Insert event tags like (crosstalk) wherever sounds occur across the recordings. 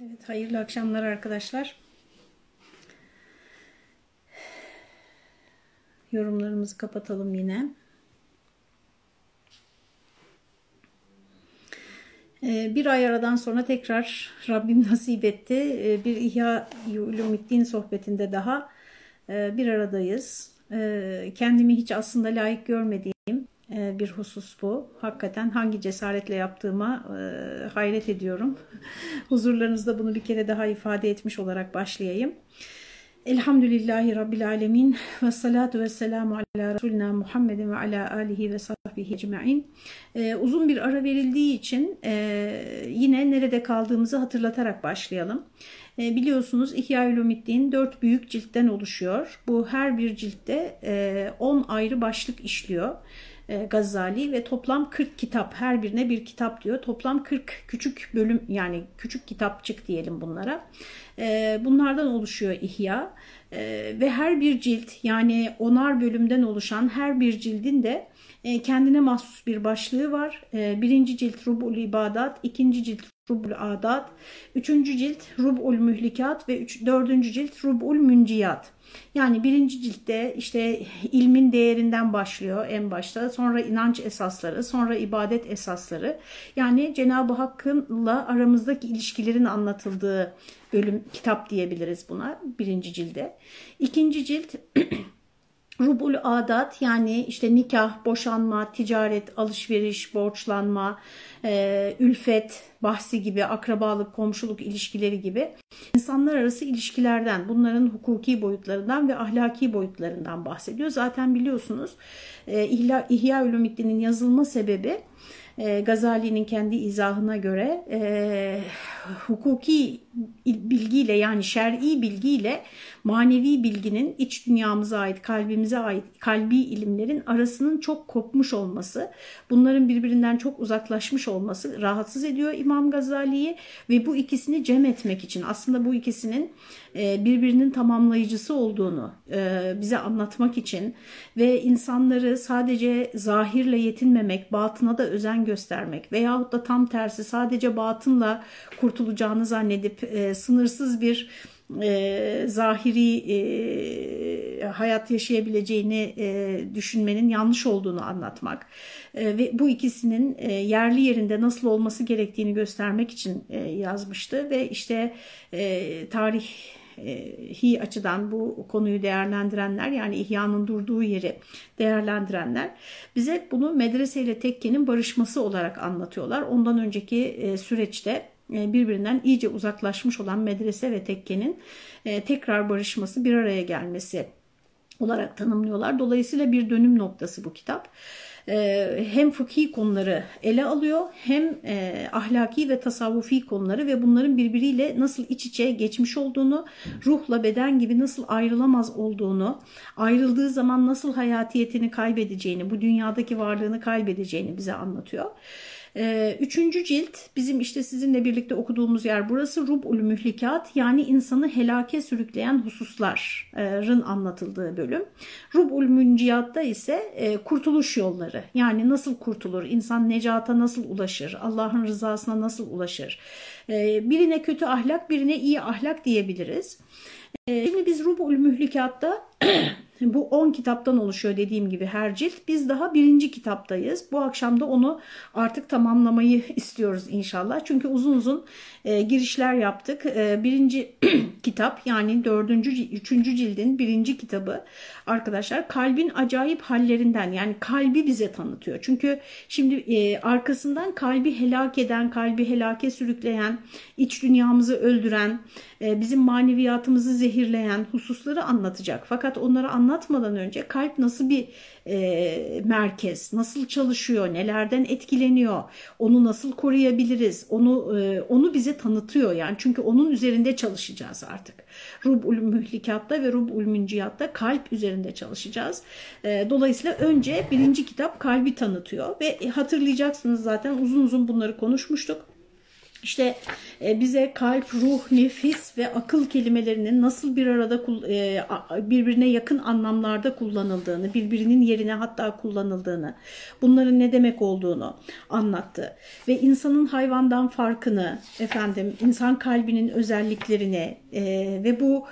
Evet, hayırlı akşamlar arkadaşlar. Yorumlarımızı kapatalım yine. Ee, bir ay aradan sonra tekrar Rabbim (laughs) nasip etti. Ee, bir İhya Ulumiddin sohbetinde daha e, bir aradayız. Ee, kendimi hiç aslında layık görmediğim bir husus bu. Hakikaten hangi cesaretle yaptığıma e, hayret ediyorum. (laughs) Huzurlarınızda bunu bir kere daha ifade etmiş olarak başlayayım. Elhamdülillahi Rabbil Alemin ve salatu ve selamu ala Resulina Muhammedin ve ala alihi ve sahbihi ecma'in. Ee, uzun bir ara verildiği için e, yine nerede kaldığımızı hatırlatarak başlayalım. E, biliyorsunuz İhya Ulumiddin dört büyük ciltten oluşuyor. Bu her bir ciltte 10 e, ayrı başlık işliyor. E, Gazali ve toplam 40 kitap her birine bir kitap diyor. Toplam 40 küçük bölüm yani küçük kitapçık diyelim bunlara. E, bunlardan oluşuyor İhya e, ve her bir cilt yani onar bölümden oluşan her bir cildin de kendine mahsus bir başlığı var. Birinci cilt Rubul İbadat, ikinci cilt Rubul Adat, üçüncü cilt Rubul Mühlikat ve üç, dördüncü cilt Rubul Münciyat. Yani birinci ciltte işte ilmin değerinden başlıyor en başta. Sonra inanç esasları, sonra ibadet esasları. Yani Cenab-ı Hakk'ınla aramızdaki ilişkilerin anlatıldığı bölüm, kitap diyebiliriz buna birinci cilde. İkinci cilt (clears throat) Rubul adat yani işte nikah, boşanma, ticaret, alışveriş, borçlanma, e, ülfet bahsi gibi, akrabalık, komşuluk ilişkileri gibi insanlar arası ilişkilerden, bunların hukuki boyutlarından ve ahlaki boyutlarından bahsediyor. Zaten biliyorsunuz e, İhya, Ulumiddin'in yazılma sebebi e, Gazali'nin kendi izahına göre e, hukuki bilgiyle yani şer'i bilgiyle manevi bilginin iç dünyamıza ait, kalbimize ait kalbi ilimlerin arasının çok kopmuş olması, bunların birbirinden çok uzaklaşmış olması rahatsız ediyor İmam Gazali'yi ve bu ikisini cem etmek için aslında bu ikisinin birbirinin tamamlayıcısı olduğunu e, bize anlatmak için ve insanları sadece zahirle yetinmemek, batına da özen göstermek veyahut da tam tersi sadece batınla kurtulacağını zannedip e, sınırsız bir e, zahiri e, hayat yaşayabileceğini e, düşünmenin yanlış olduğunu anlatmak e, ve bu ikisinin e, yerli yerinde nasıl olması gerektiğini göstermek için e, yazmıştı ve işte e, tarih hi açıdan bu konuyu değerlendirenler yani İhya'nın durduğu yeri değerlendirenler bize bunu medreseyle tekkenin barışması olarak anlatıyorlar. Ondan önceki süreçte e, birbirinden iyice uzaklaşmış olan medrese ve tekkenin e, tekrar barışması, bir araya gelmesi olarak tanımlıyorlar. Dolayısıyla bir dönüm noktası bu kitap. E, hem fıkhi konuları ele alıyor hem ahlaki ve tasavvufi konuları ve bunların birbiriyle nasıl iç içe geçmiş olduğunu, ruhla beden gibi nasıl ayrılamaz olduğunu, ayrıldığı zaman nasıl hayatiyetini kaybedeceğini, bu dünyadaki varlığını kaybedeceğini bize anlatıyor. Ee, üçüncü cilt bizim işte sizinle birlikte okuduğumuz yer burası Rub'ul Mühlikat yani insanı helake sürükleyen hususların anlatıldığı bölüm. Rub'ul Münciyatta ise e, kurtuluş yolları yani nasıl kurtulur, insan necata nasıl ulaşır, Allah'ın rızasına nasıl ulaşır. Ee, birine kötü ahlak birine iyi ahlak diyebiliriz. Ee, şimdi biz Rub'ul Mühlikat'ta (clears throat) bu 10 kitaptan oluşuyor dediğim gibi her cilt. Biz daha birinci kitaptayız. Bu akşam da onu artık tamamlamayı istiyoruz inşallah. Çünkü uzun uzun e, girişler yaptık. E, birinci (clears throat) kitap yani dördüncü, üçüncü cildin birinci kitabı arkadaşlar kalbin acayip hallerinden yani kalbi bize tanıtıyor. Çünkü şimdi e, arkasından kalbi helak eden, kalbi helake sürükleyen, iç dünyamızı öldüren, bizim maneviyatımızı zehirleyen hususları anlatacak. Fakat onları anlatmadan önce kalp nasıl bir e, merkez, nasıl çalışıyor, nelerden etkileniyor, onu nasıl koruyabiliriz, onu e, onu bize tanıtıyor yani çünkü onun üzerinde çalışacağız artık. Rub'ul mühlikatta ve Rub'ul münciyatta kalp üzerinde çalışacağız. E, dolayısıyla önce birinci kitap kalbi tanıtıyor ve hatırlayacaksınız zaten uzun uzun bunları konuşmuştuk. İşte e, bize kalp, ruh, nefis ve akıl kelimelerinin nasıl bir arada e, birbirine yakın anlamlarda kullanıldığını, birbirinin yerine hatta kullanıldığını, bunların ne demek olduğunu anlattı. Ve insanın hayvandan farkını, efendim, insan kalbinin özelliklerini e, ve bu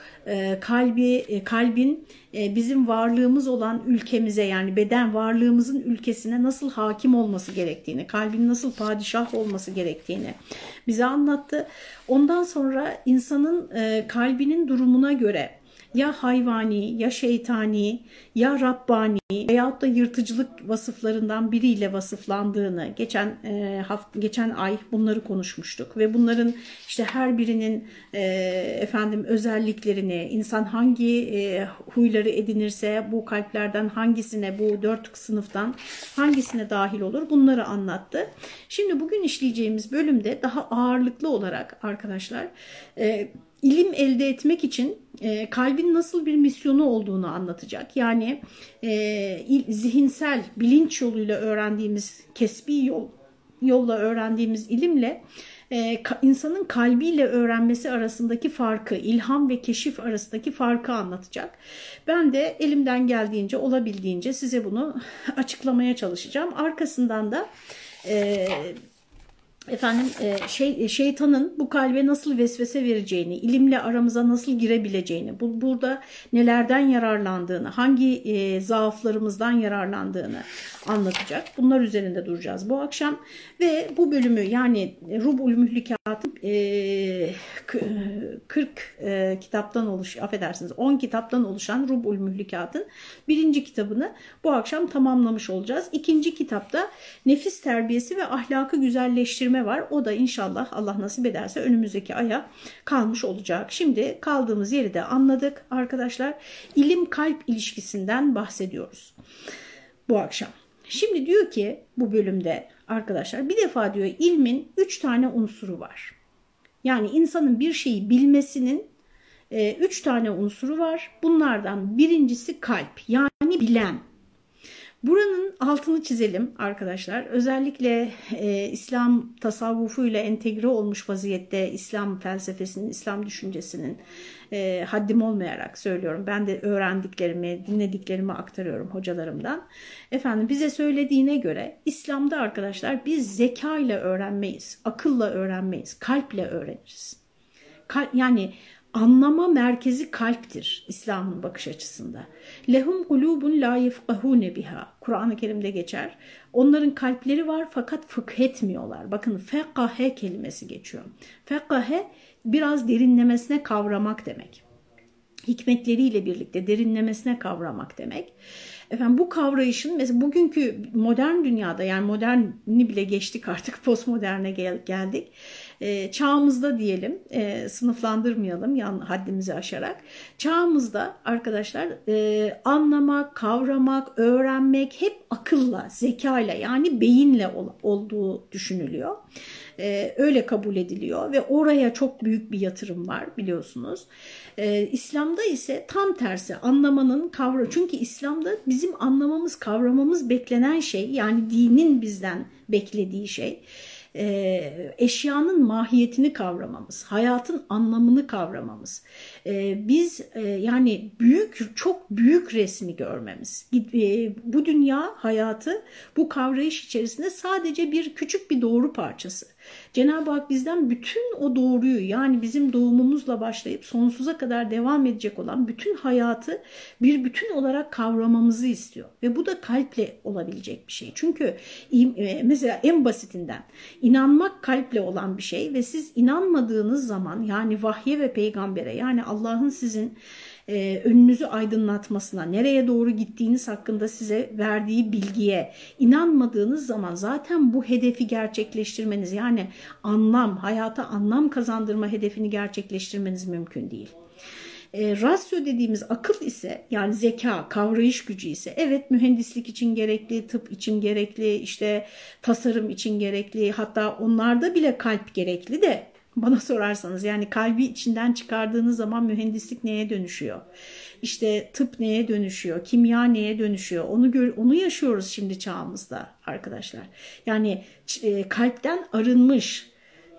kalbi kalbin bizim varlığımız olan ülkemize yani beden varlığımızın ülkesine nasıl hakim olması gerektiğini, kalbin nasıl padişah olması gerektiğini bize anlattı. Ondan sonra insanın e, kalbinin durumuna göre ya hayvani ya şeytani ya Rabbani veyahut da yırtıcılık vasıflarından biriyle vasıflandığını geçen e, hafta, geçen ay bunları konuşmuştuk ve bunların işte her birinin e, efendim özelliklerini insan hangi e, huyları edinirse bu kalplerden hangisine bu dört sınıftan hangisine dahil olur bunları anlattı. Şimdi bugün işleyeceğimiz bölümde daha ağırlıklı olarak arkadaşlar e, ilim elde etmek için e, kalbin nasıl bir misyonu olduğunu anlatacak. Yani e, zihinsel, bilinç yoluyla öğrendiğimiz, kesbi yol, yolla öğrendiğimiz ilimle e, insanın kalbiyle öğrenmesi arasındaki farkı, ilham ve keşif arasındaki farkı anlatacak. Ben de elimden geldiğince, olabildiğince size bunu (laughs) açıklamaya çalışacağım. Arkasından da... E, efendim e, şey, e, şeytanın bu kalbe nasıl vesvese vereceğini, ilimle aramıza nasıl girebileceğini, bu, burada nelerden yararlandığını, hangi e, zaaflarımızdan yararlandığını anlatacak. Bunlar üzerinde duracağız bu akşam ve bu bölümü yani Rub'ul Mühlikat'ın e, 40 e, kitaptan oluş, affedersiniz 10 kitaptan oluşan Rub'ul Mühlikat'ın birinci kitabını bu akşam tamamlamış olacağız. İkinci kitapta nefis terbiyesi ve ahlakı güzelleştirme var. O da inşallah Allah nasip ederse önümüzdeki aya kalmış olacak. Şimdi kaldığımız yeri de anladık arkadaşlar. İlim kalp ilişkisinden bahsediyoruz bu akşam. Şimdi diyor ki bu bölümde arkadaşlar bir defa diyor ilmin üç tane unsuru var. Yani insanın bir şeyi bilmesinin e, üç tane unsuru var. Bunlardan birincisi kalp yani bilen. Buranın altını çizelim arkadaşlar. Özellikle e, İslam tasavvufuyla entegre olmuş vaziyette İslam felsefesinin, İslam düşüncesinin e, haddim olmayarak söylüyorum. Ben de öğrendiklerimi, dinlediklerimi aktarıyorum hocalarımdan. Efendim bize söylediğine göre İslam'da arkadaşlar biz zeka ile öğrenmeyiz, akılla öğrenmeyiz, kalple öğreniriz. Kal yani anlama merkezi kalptir İslam'ın bakış açısında. Lehum kulubun la yefkahune biha. Kur'an-ı Kerim'de geçer. Onların kalpleri var fakat fıkh etmiyorlar. Bakın fekahe kelimesi geçiyor. Fekahe biraz derinlemesine kavramak demek. Hikmetleriyle birlikte derinlemesine kavramak demek. Efendim bu kavrayışın mesela bugünkü modern dünyada yani moderni bile geçtik artık (laughs) postmoderne gel geldik. E, çağımızda diyelim e, sınıflandırmayalım yan haddimizi aşarak. Çağımızda arkadaşlar e, anlamak, kavramak, öğrenmek hep akılla, zekayla yani beyinle ol, olduğu düşünülüyor. E, öyle kabul ediliyor ve oraya çok büyük bir yatırım var biliyorsunuz. E, İslam'da ise tam tersi anlamanın kavra çünkü İslam'da bizim anlamamız kavramamız beklenen şey yani dinin bizden beklediği şey e, eşyanın mahiyetini kavramamız, hayatın anlamını kavramamız, e, biz e, yani büyük çok büyük resmi görmemiz, e, bu dünya hayatı bu kavrayış içerisinde sadece bir küçük bir doğru parçası. Cenab-ı Hak bizden bütün o doğruyu yani bizim doğumumuzla başlayıp sonsuza kadar devam edecek olan bütün hayatı bir bütün olarak kavramamızı istiyor. Ve bu da kalple olabilecek bir şey. Çünkü e, mesela en basitinden inanmak kalple olan bir şey ve siz inanmadığınız zaman yani vahye ve peygambere yani Allah'ın sizin e, önünüzü aydınlatmasına, nereye doğru gittiğiniz hakkında size verdiği bilgiye inanmadığınız zaman zaten bu hedefi gerçekleştirmeniz yani anlam, hayata anlam kazandırma hedefini gerçekleştirmeniz mümkün değil. E, rasyo dediğimiz akıl ise yani zeka, kavrayış gücü ise evet mühendislik için gerekli, tıp için gerekli, işte tasarım için gerekli hatta onlarda bile kalp gerekli de bana sorarsanız yani kalbi içinden çıkardığınız zaman mühendislik neye dönüşüyor? İşte tıp neye dönüşüyor? Kimya neye dönüşüyor? Onu gör, onu yaşıyoruz şimdi çağımızda arkadaşlar. Yani e, kalpten arınmış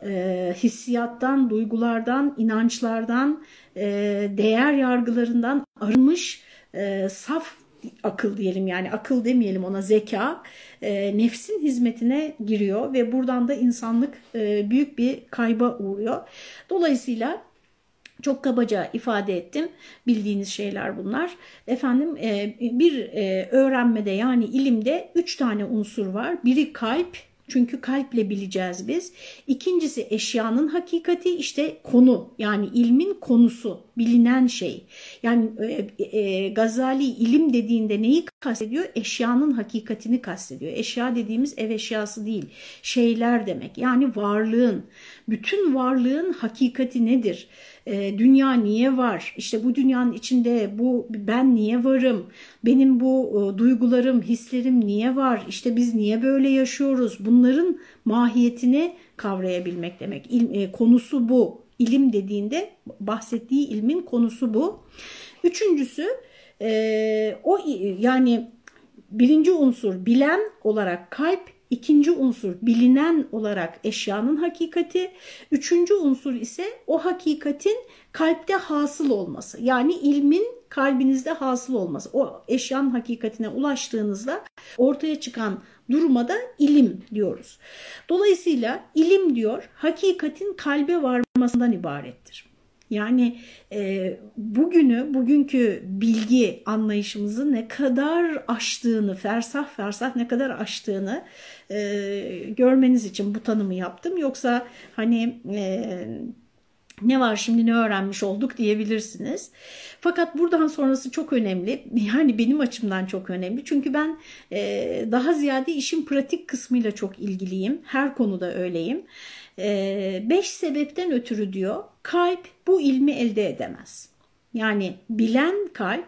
e, hissiyattan, duygulardan, inançlardan, e, değer yargılarından arınmış e, saf akıl diyelim yani akıl demeyelim ona zeka e, nefsin hizmetine giriyor ve buradan da insanlık e, büyük bir kayba uğruyor. Dolayısıyla çok kabaca ifade ettim. Bildiğiniz şeyler bunlar. Efendim e, bir e, öğrenmede yani ilimde üç tane unsur var. Biri kalp, çünkü kalple bileceğiz biz. İkincisi eşyanın hakikati işte konu yani ilmin konusu bilinen şey. Yani e, e, Gazali ilim dediğinde neyi kastediyor? Eşyanın hakikatini kastediyor. Eşya dediğimiz ev eşyası değil şeyler demek yani varlığın bütün varlığın hakikati nedir? E, dünya niye var? İşte bu dünyanın içinde bu ben niye varım? Benim bu e, duygularım, hislerim niye var? İşte biz niye böyle yaşıyoruz? Bunların mahiyetini kavrayabilmek demek. İl, e, konusu bu. İlim dediğinde bahsettiği ilmin konusu bu. Üçüncüsü e, o yani birinci unsur bilen olarak kalp İkinci unsur bilinen olarak eşyanın hakikati. Üçüncü unsur ise o hakikatin kalpte hasıl olması. Yani ilmin kalbinizde hasıl olması. O eşyanın hakikatine ulaştığınızda ortaya çıkan duruma da ilim diyoruz. Dolayısıyla ilim diyor hakikatin kalbe varmasından ibarettir. Yani e, bugünü, bugünkü bilgi anlayışımızı ne kadar aştığını, fersah fersah ne kadar aştığını e, görmeniz için bu tanımı yaptım. Yoksa hani e, ne var şimdi ne öğrenmiş olduk diyebilirsiniz. Fakat buradan sonrası çok önemli. Yani benim açımdan çok önemli. Çünkü ben e, daha ziyade işin pratik kısmıyla çok ilgiliyim. Her konuda öyleyim. E, beş sebepten ötürü diyor kalp bu ilmi elde edemez. Yani bilen kalp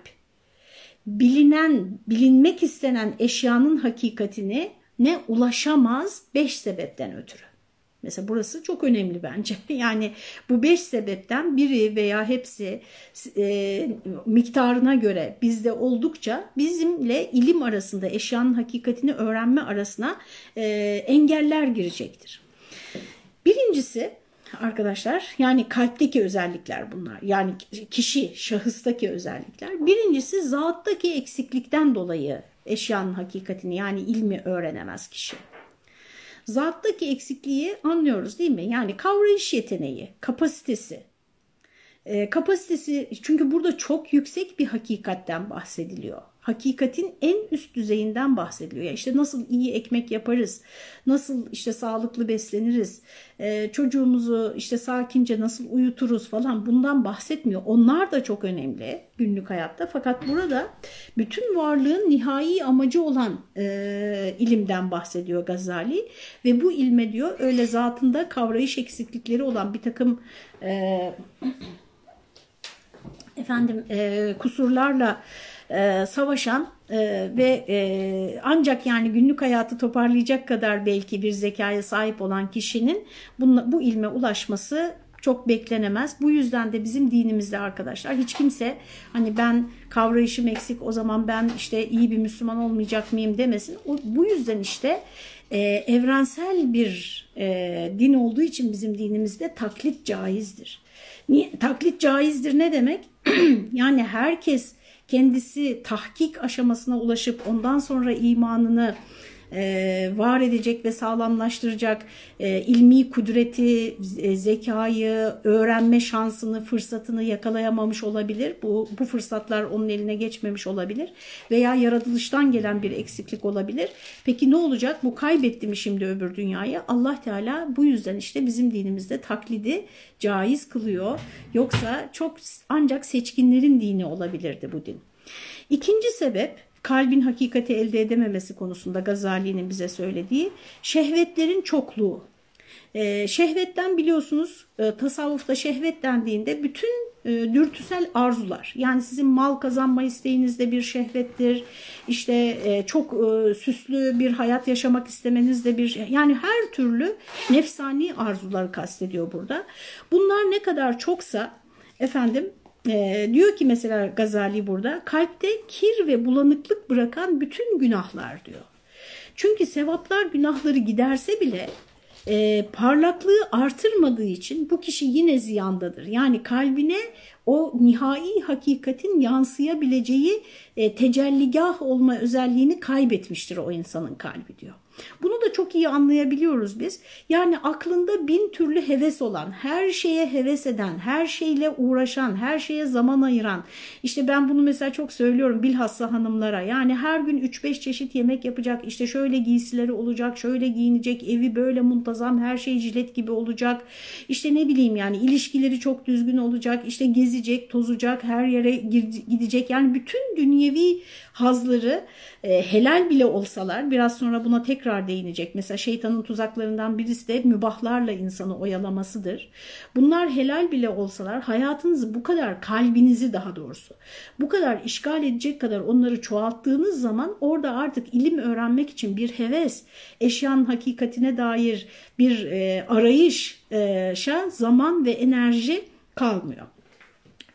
bilinen, bilinmek istenen eşyanın hakikatini ne ulaşamaz beş sebepten ötürü. Mesela burası çok önemli bence. (laughs) Yani bu beş sebepten biri veya hepsi e, miktarına göre bizde oldukça bizimle ilim arasında eşyanın hakikatini öğrenme arasına e, engeller girecektir. Birincisi arkadaşlar yani kalpteki özellikler bunlar. Yani kişi, şahıstaki özellikler. Birincisi zattaki eksiklikten dolayı eşyanın hakikatini yani ilmi öğrenemez kişi. Zattaki eksikliği anlıyoruz değil mi? Yani kavrayış yeteneği, kapasitesi. E, kapasitesi çünkü burada çok yüksek bir hakikatten bahsediliyor hakikatin en üst düzeyinden bahsediliyor. Yani işte nasıl iyi ekmek yaparız, nasıl işte sağlıklı besleniriz, e, çocuğumuzu işte sakince nasıl uyuturuz falan bundan bahsetmiyor. Onlar da çok önemli günlük hayatta. Fakat burada bütün varlığın nihai amacı olan e, ilimden bahsediyor Gazali ve bu ilme diyor öyle zatında kavrayış eksiklikleri olan bir takım e, (clears throat) efendim e, kusurlarla e, savaşan e, ve e, ancak yani günlük hayatı toparlayacak kadar belki bir zekaya sahip olan kişinin bunla, bu ilme ulaşması çok beklenemez. Bu yüzden de bizim dinimizde arkadaşlar hiç kimse hani ben kavrayışım eksik o zaman ben işte iyi bir Müslüman olmayacak mıyım demesin. O, bu yüzden işte e, evrensel bir e, din olduğu için bizim dinimizde taklit caizdir. Niye? Taklit caizdir ne demek? (clears throat) yani herkes kendisi tahkik aşamasına ulaşıp ondan sonra imanını e, var edecek ve sağlamlaştıracak e, ilmi kudreti, e, zekayı, öğrenme şansını, fırsatını yakalayamamış olabilir. Bu, bu fırsatlar onun eline geçmemiş olabilir. Veya yaratılıştan gelen bir eksiklik olabilir. Peki ne olacak? Bu kaybetti mi şimdi öbür dünyayı? Allah Teala bu yüzden işte bizim dinimizde taklidi caiz kılıyor. Yoksa çok ancak seçkinlerin dini olabilirdi bu din. İkinci sebep kalbin hakikati elde edememesi konusunda Gazali'nin bize söylediği şehvetlerin çokluğu. Ee, şehvetten biliyorsunuz e, tasavvufta şehvet dendiğinde bütün e, dürtüsel arzular yani sizin mal kazanma isteğiniz de bir şehvettir işte e, çok e, süslü bir hayat yaşamak istemeniz de bir yani her türlü nefsani arzuları kastediyor burada bunlar ne kadar çoksa efendim e, diyor ki mesela Gazali burada kalpte kir ve bulanıklık bırakan bütün günahlar diyor. Çünkü sevaplar günahları giderse bile e, parlaklığı artırmadığı için bu kişi yine ziyandadır. Yani kalbine o nihai hakikatin yansıyabileceği e, tecelligah olma özelliğini kaybetmiştir o insanın kalbi diyor. Bunu da çok iyi anlayabiliyoruz biz. Yani aklında bin türlü heves olan, her şeye heves eden, her şeyle uğraşan, her şeye zaman ayıran. İşte ben bunu mesela çok söylüyorum bilhassa hanımlara. Yani her gün 3-5 çeşit yemek yapacak, işte şöyle giysileri olacak, şöyle giyinecek, evi böyle muntazam, her şey jilet gibi olacak. İşte ne bileyim yani ilişkileri çok düzgün olacak, işte gezecek, tozacak, her yere gidecek. Yani bütün dünyevi hazları e, helal bile olsalar biraz sonra buna tekrar değinecek. Mesela şeytanın tuzaklarından birisi de mübahlarla insanı oyalamasıdır. Bunlar helal bile olsalar hayatınızı bu kadar kalbinizi daha doğrusu bu kadar işgal edecek kadar onları çoğalttığınız zaman orada artık ilim öğrenmek için bir heves, eşyanın hakikatine dair bir e, arayışa zaman ve enerji kalmıyor.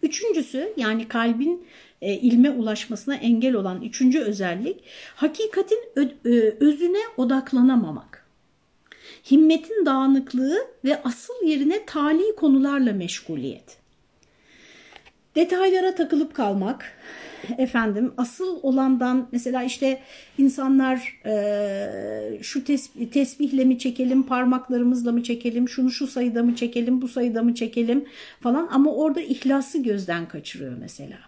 Üçüncüsü yani kalbin e, ilme ulaşmasına engel olan üçüncü özellik hakikatin e, özüne odaklanamamak. Himmetin dağınıklığı ve asıl yerine tali konularla meşguliyet. Detaylara takılıp kalmak, efendim asıl olandan mesela işte insanlar e, şu tesbih, tesbihle mi çekelim parmaklarımızla mı çekelim şunu şu sayıda mı çekelim bu sayıda mı çekelim falan ama orada ihlası gözden kaçırıyor mesela.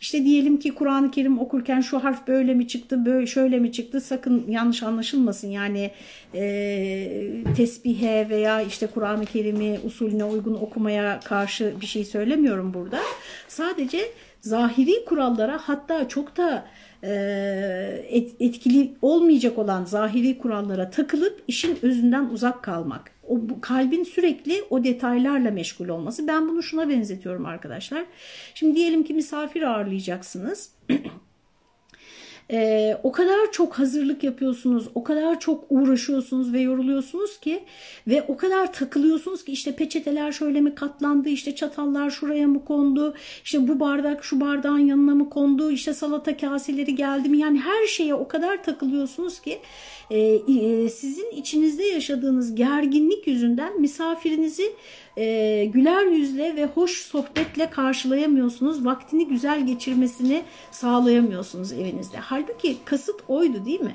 İşte diyelim ki Kur'an-ı Kerim okurken şu harf böyle mi çıktı, böyle şöyle mi çıktı sakın yanlış anlaşılmasın. Yani e, tesbihe veya işte Kur'an-ı Kerim'i usulüne uygun okumaya karşı bir şey söylemiyorum burada. Sadece zahiri kurallara hatta çok da e, etkili olmayacak olan zahiri kurallara takılıp işin özünden uzak kalmak o kalbin sürekli o detaylarla meşgul olması. Ben bunu şuna benzetiyorum arkadaşlar. Şimdi diyelim ki misafir ağırlayacaksınız. (clears throat) Ee, o kadar çok hazırlık yapıyorsunuz, o kadar çok uğraşıyorsunuz ve yoruluyorsunuz ki ve o kadar takılıyorsunuz ki işte peçeteler şöyle mi katlandı, işte çatallar şuraya mı kondu, işte bu bardak şu bardağın yanına mı kondu, işte salata kaseleri geldi mi? Yani her şeye o kadar takılıyorsunuz ki e, e, sizin içinizde yaşadığınız gerginlik yüzünden misafirinizi e, güler yüzle ve hoş sohbetle karşılayamıyorsunuz. Vaktini güzel geçirmesini sağlayamıyorsunuz evinizde. Halbuki kasıt oydu değil mi?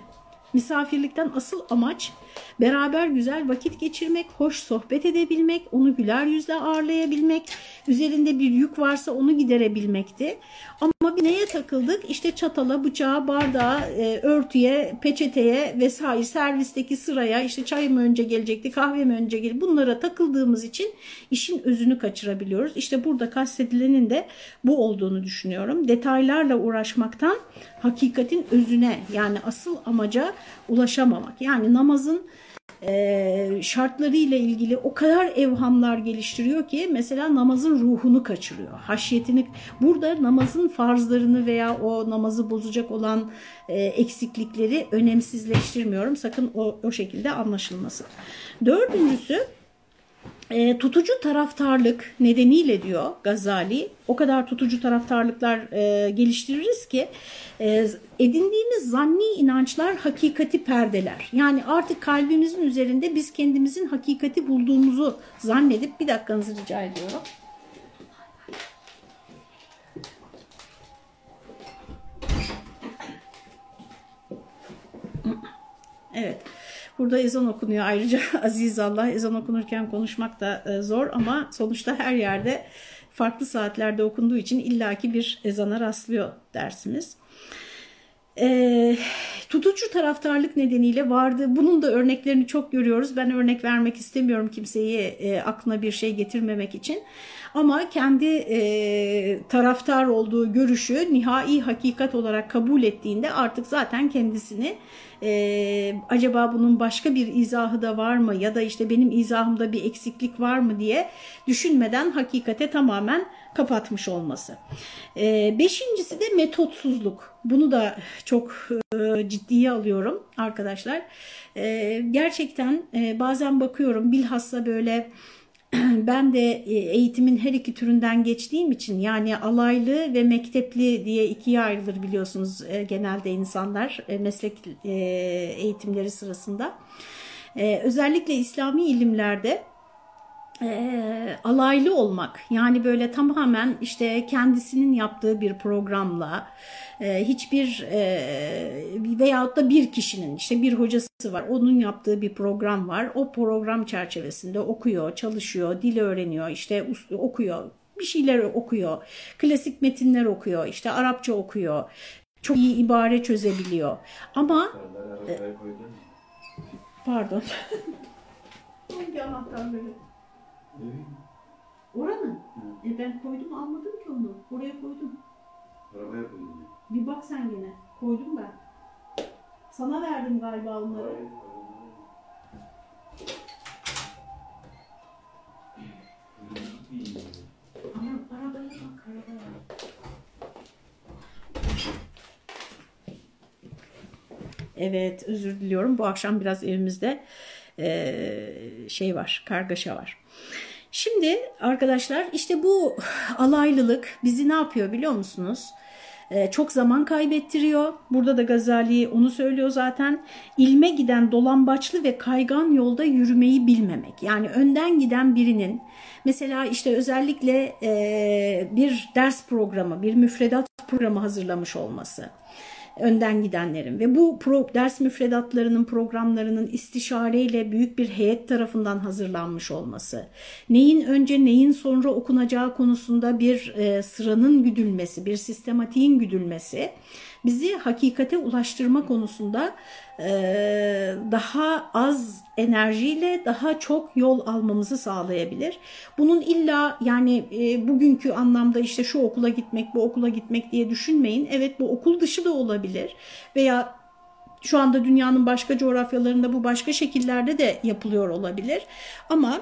Misafirlikten asıl amaç beraber güzel vakit geçirmek, hoş sohbet edebilmek, onu güler yüzle ağırlayabilmek, üzerinde bir yük varsa onu giderebilmekti. Ama bir neye takıldık? İşte çatala, bıçağa, bardağa, e, örtüye, peçeteye vesaire servisteki sıraya işte çay mı önce gelecekti, kahve mi önce gelecekti bunlara takıldığımız için işin özünü kaçırabiliyoruz. İşte burada kastedilenin de bu olduğunu düşünüyorum. Detaylarla uğraşmaktan hakikatin özüne yani asıl amaca ulaşamamak. Yani namazın e, şartlarıyla ilgili o kadar evhamlar geliştiriyor ki mesela namazın ruhunu kaçırıyor. Haşiyetini burada namazın farzlarını veya o namazı bozacak olan e, eksiklikleri önemsizleştirmiyorum. Sakın o, o şekilde anlaşılmasın. Dördüncüsü e, tutucu taraftarlık nedeniyle diyor Gazali o kadar tutucu taraftarlıklar e, geliştiririz ki e, edindiğimiz zanni inançlar hakikati perdeler. Yani artık kalbimizin üzerinde biz kendimizin hakikati bulduğumuzu zannedip bir dakikanızı rica ediyorum. Evet. Burada ezan okunuyor ayrıca (laughs) aziz Allah ezan okunurken konuşmak da e, zor ama sonuçta her yerde farklı saatlerde okunduğu için illaki bir ezana rastlıyor dersimiz. E, tutucu taraftarlık nedeniyle vardı. Bunun da örneklerini çok görüyoruz. Ben örnek vermek istemiyorum kimseyi e, aklına bir şey getirmemek için. Ama kendi e, taraftar olduğu görüşü nihai hakikat olarak kabul ettiğinde artık zaten kendisini e, acaba bunun başka bir izahı da var mı ya da işte benim izahımda bir eksiklik var mı diye düşünmeden hakikate tamamen kapatmış olması. E, beşincisi de metotsuzluk. Bunu da çok e, ciddiye alıyorum arkadaşlar. E, gerçekten e, bazen bakıyorum bilhassa böyle (clears throat) ben de e, eğitimin her iki türünden geçtiğim için yani alaylı ve mektepli diye ikiye ayrılır biliyorsunuz e, genelde insanlar e, meslek eğitimleri sırasında. özellikle İslami ilimlerde e, alaylı olmak. Yani böyle tamamen işte kendisinin yaptığı bir programla e, hiçbir e, veyahut da bir kişinin işte bir hocası var onun yaptığı bir program var. O program çerçevesinde okuyor çalışıyor dil öğreniyor işte okuyor bir şeyler okuyor klasik metinler okuyor işte Arapça okuyor. Çok iyi ibare çözebiliyor. Ama e, pardon. Hangi anahtarları Oranın? E ben koydum almadım ki onu. Oraya koydum. Arabaya koydum. Bir bak sen gene. Koydum ben. Sana verdim galiba onları. Hayır. Aman arabaya bak arabaya. Evet özür diliyorum. Bu akşam biraz evimizde e, şey var, kargaşa var. Şimdi arkadaşlar işte bu alaylılık bizi ne yapıyor biliyor musunuz? Ee, çok zaman kaybettiriyor. Burada da Gazali onu söylüyor zaten. İlme giden dolambaçlı ve kaygan yolda yürümeyi bilmemek. Yani önden giden birinin mesela işte özellikle e, bir ders programı, bir müfredat programı hazırlamış olması önden gidenlerin ve bu pro, ders müfredatlarının programlarının istişareyle büyük bir heyet tarafından hazırlanmış olması, neyin önce neyin sonra okunacağı konusunda bir e, sıranın güdülmesi, bir sistematiğin güdülmesi bizi hakikate ulaştırma konusunda e, daha az enerjiyle daha çok yol almamızı sağlayabilir. Bunun illa yani e, bugünkü anlamda işte şu okula gitmek, bu okula gitmek diye düşünmeyin. Evet bu okul dışı da olabilir veya şu anda dünyanın başka coğrafyalarında bu başka şekillerde de yapılıyor olabilir. Ama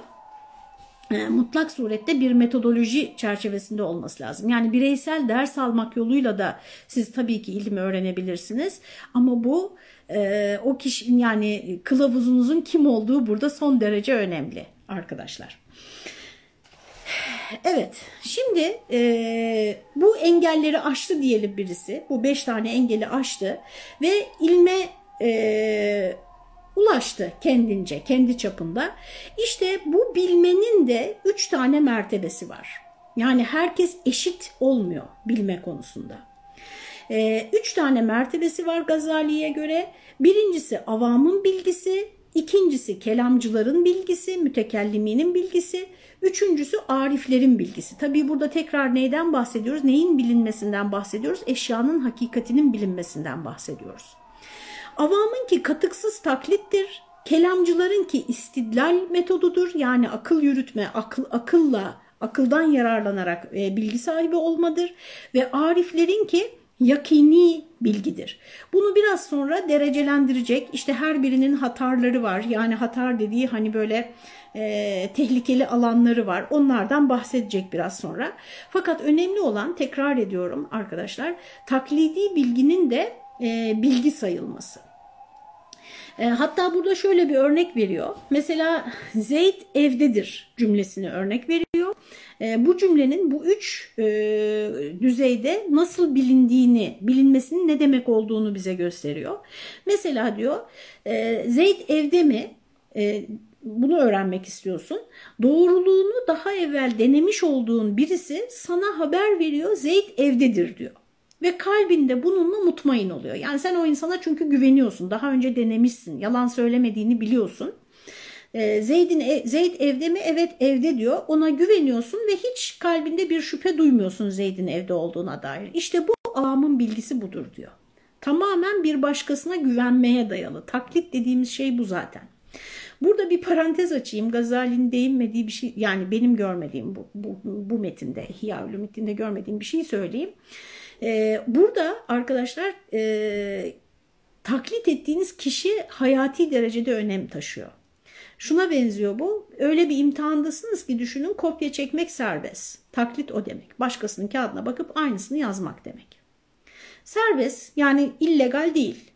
e, mutlak surette bir metodoloji çerçevesinde olması lazım. Yani bireysel ders almak yoluyla da siz tabii ki ilmi öğrenebilirsiniz. Ama bu e, o kişi yani kılavuzunuzun kim olduğu burada son derece önemli arkadaşlar. Evet, şimdi e, bu engelleri aştı diyelim birisi. Bu beş tane engeli aştı ve ilme e, ulaştı kendince, kendi çapında. İşte bu bilmenin de üç tane mertebesi var. Yani herkes eşit olmuyor bilme konusunda. Ee, üç tane mertebesi var Gazali'ye göre. Birincisi avamın bilgisi, ikincisi kelamcıların bilgisi, mütekelliminin bilgisi, üçüncüsü ariflerin bilgisi. Tabii burada tekrar neyden bahsediyoruz? Neyin bilinmesinden bahsediyoruz? Eşyanın hakikatinin bilinmesinden bahsediyoruz. Avamın ki katıksız taklittir. Kelamcıların ki istidlal metodudur. Yani akıl yürütme, akıl, akılla, akıldan yararlanarak e, bilgi sahibi olmadır. Ve ariflerin ki yakini bilgidir. Bunu biraz sonra derecelendirecek. İşte her birinin hatarları var. Yani hatar dediği hani böyle e, tehlikeli alanları var. Onlardan bahsedecek biraz sonra. Fakat önemli olan tekrar ediyorum arkadaşlar taklidi bilginin de e, bilgi sayılması. E, hatta burada şöyle bir örnek veriyor. Mesela Zeyd evdedir cümlesini örnek veriyor. E, bu cümlenin bu üç düzeyde nasıl bilindiğini, bilinmesinin ne demek olduğunu bize gösteriyor. Mesela diyor e, Zeyd evde mi? Bunu öğrenmek istiyorsun. Doğruluğunu daha evvel denemiş olduğun birisi sana haber veriyor Zeyd evdedir diyor ve kalbinde bununla mutmain oluyor. Yani sen o insana çünkü güveniyorsun. Daha önce denemişsin. Yalan söylemediğini biliyorsun. Ee, Zeyd'in ev, Zeyd evde mi? Evet evde diyor. Ona güveniyorsun ve hiç kalbinde bir şüphe duymuyorsun Zeyd'in evde olduğuna dair. İşte bu avamın bilgisi budur diyor. Tamamen bir başkasına güvenmeye dayalı. Taklit dediğimiz şey bu zaten. Burada bir parantez açayım. Gazali'nin değinmediği bir şey yani benim görmediğim bu, bu, bu metinde, İhya Ulumuddin'de görmediğim bir şey söyleyeyim. Ee, burada arkadaşlar e, taklit ettiğiniz kişi hayati derecede önem taşıyor. Şuna benziyor bu. Öyle bir imtihandasınız ki düşünün kopya çekmek serbest. Taklit o demek. Başkasının kağıdına bakıp aynısını yazmak demek. Serbest yani illegal değil.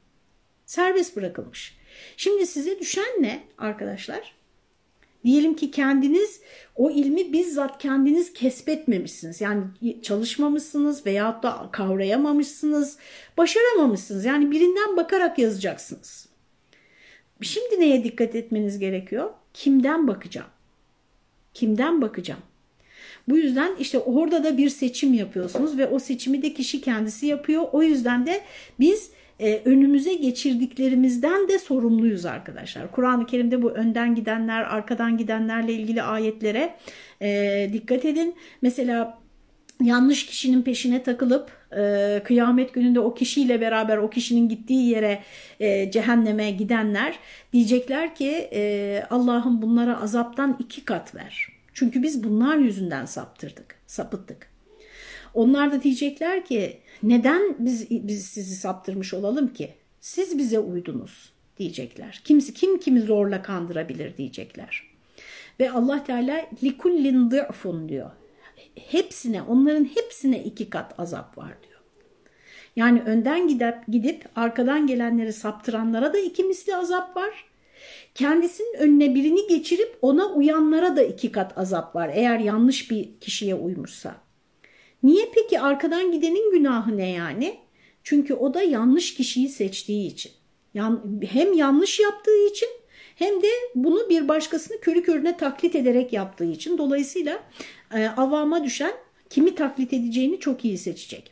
Serbest bırakılmış. Şimdi size düşen ne arkadaşlar? Diyelim ki kendiniz o ilmi bizzat kendiniz kesbetmemişsiniz. Yani çalışmamışsınız veyahut da kavrayamamışsınız, başaramamışsınız. Yani birinden bakarak yazacaksınız. Şimdi neye dikkat etmeniz gerekiyor? Kimden bakacağım? Kimden bakacağım? Bu yüzden işte orada da bir seçim yapıyorsunuz ve o seçimi de kişi kendisi yapıyor. O yüzden de biz e, önümüze geçirdiklerimizden de sorumluyuz arkadaşlar. Kur'an-ı Kerim'de bu önden gidenler, arkadan gidenlerle ilgili ayetlere e, dikkat edin. Mesela yanlış kişinin peşine takılıp e, kıyamet gününde o kişiyle beraber o kişinin gittiği yere e, cehenneme gidenler diyecekler ki e, Allah'ım bunlara azaptan iki kat ver. Çünkü biz bunlar yüzünden saptırdık, sapıttık. Onlar da diyecekler ki neden biz, biz sizi saptırmış olalım ki? Siz bize uydunuz diyecekler. Kimsi kim kimi zorla kandırabilir diyecekler. Ve Allah Teala likullin dı'fun diyor. Hepsine, onların hepsine iki kat azap var diyor. Yani önden gidip, gidip arkadan gelenleri saptıranlara da iki misli azap var. Kendisinin önüne birini geçirip ona uyanlara da iki kat azap var eğer yanlış bir kişiye uymuşsa. Niye peki arkadan gidenin günahı ne yani? Çünkü o da yanlış kişiyi seçtiği için. Hem yanlış yaptığı için hem de bunu bir başkasını körü körüne taklit ederek yaptığı için. Dolayısıyla e, avama düşen kimi taklit edeceğini çok iyi seçecek.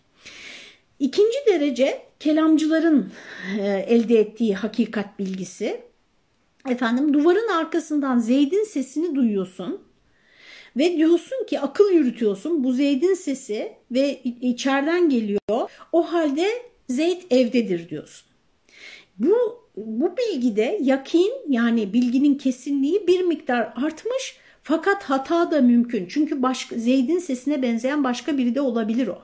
İkinci derece kelamcıların e, elde ettiği hakikat bilgisi. Efendim duvarın arkasından Zeyd'in sesini duyuyorsun ve diyorsun ki akıl yürütüyorsun bu Zeyd'in sesi ve içeriden geliyor. O halde Zeyd evdedir diyorsun. Bu, bu bilgide yakin yani bilginin kesinliği bir miktar artmış fakat hata da mümkün. Çünkü başka, Zeyd'in sesine benzeyen başka biri de olabilir o.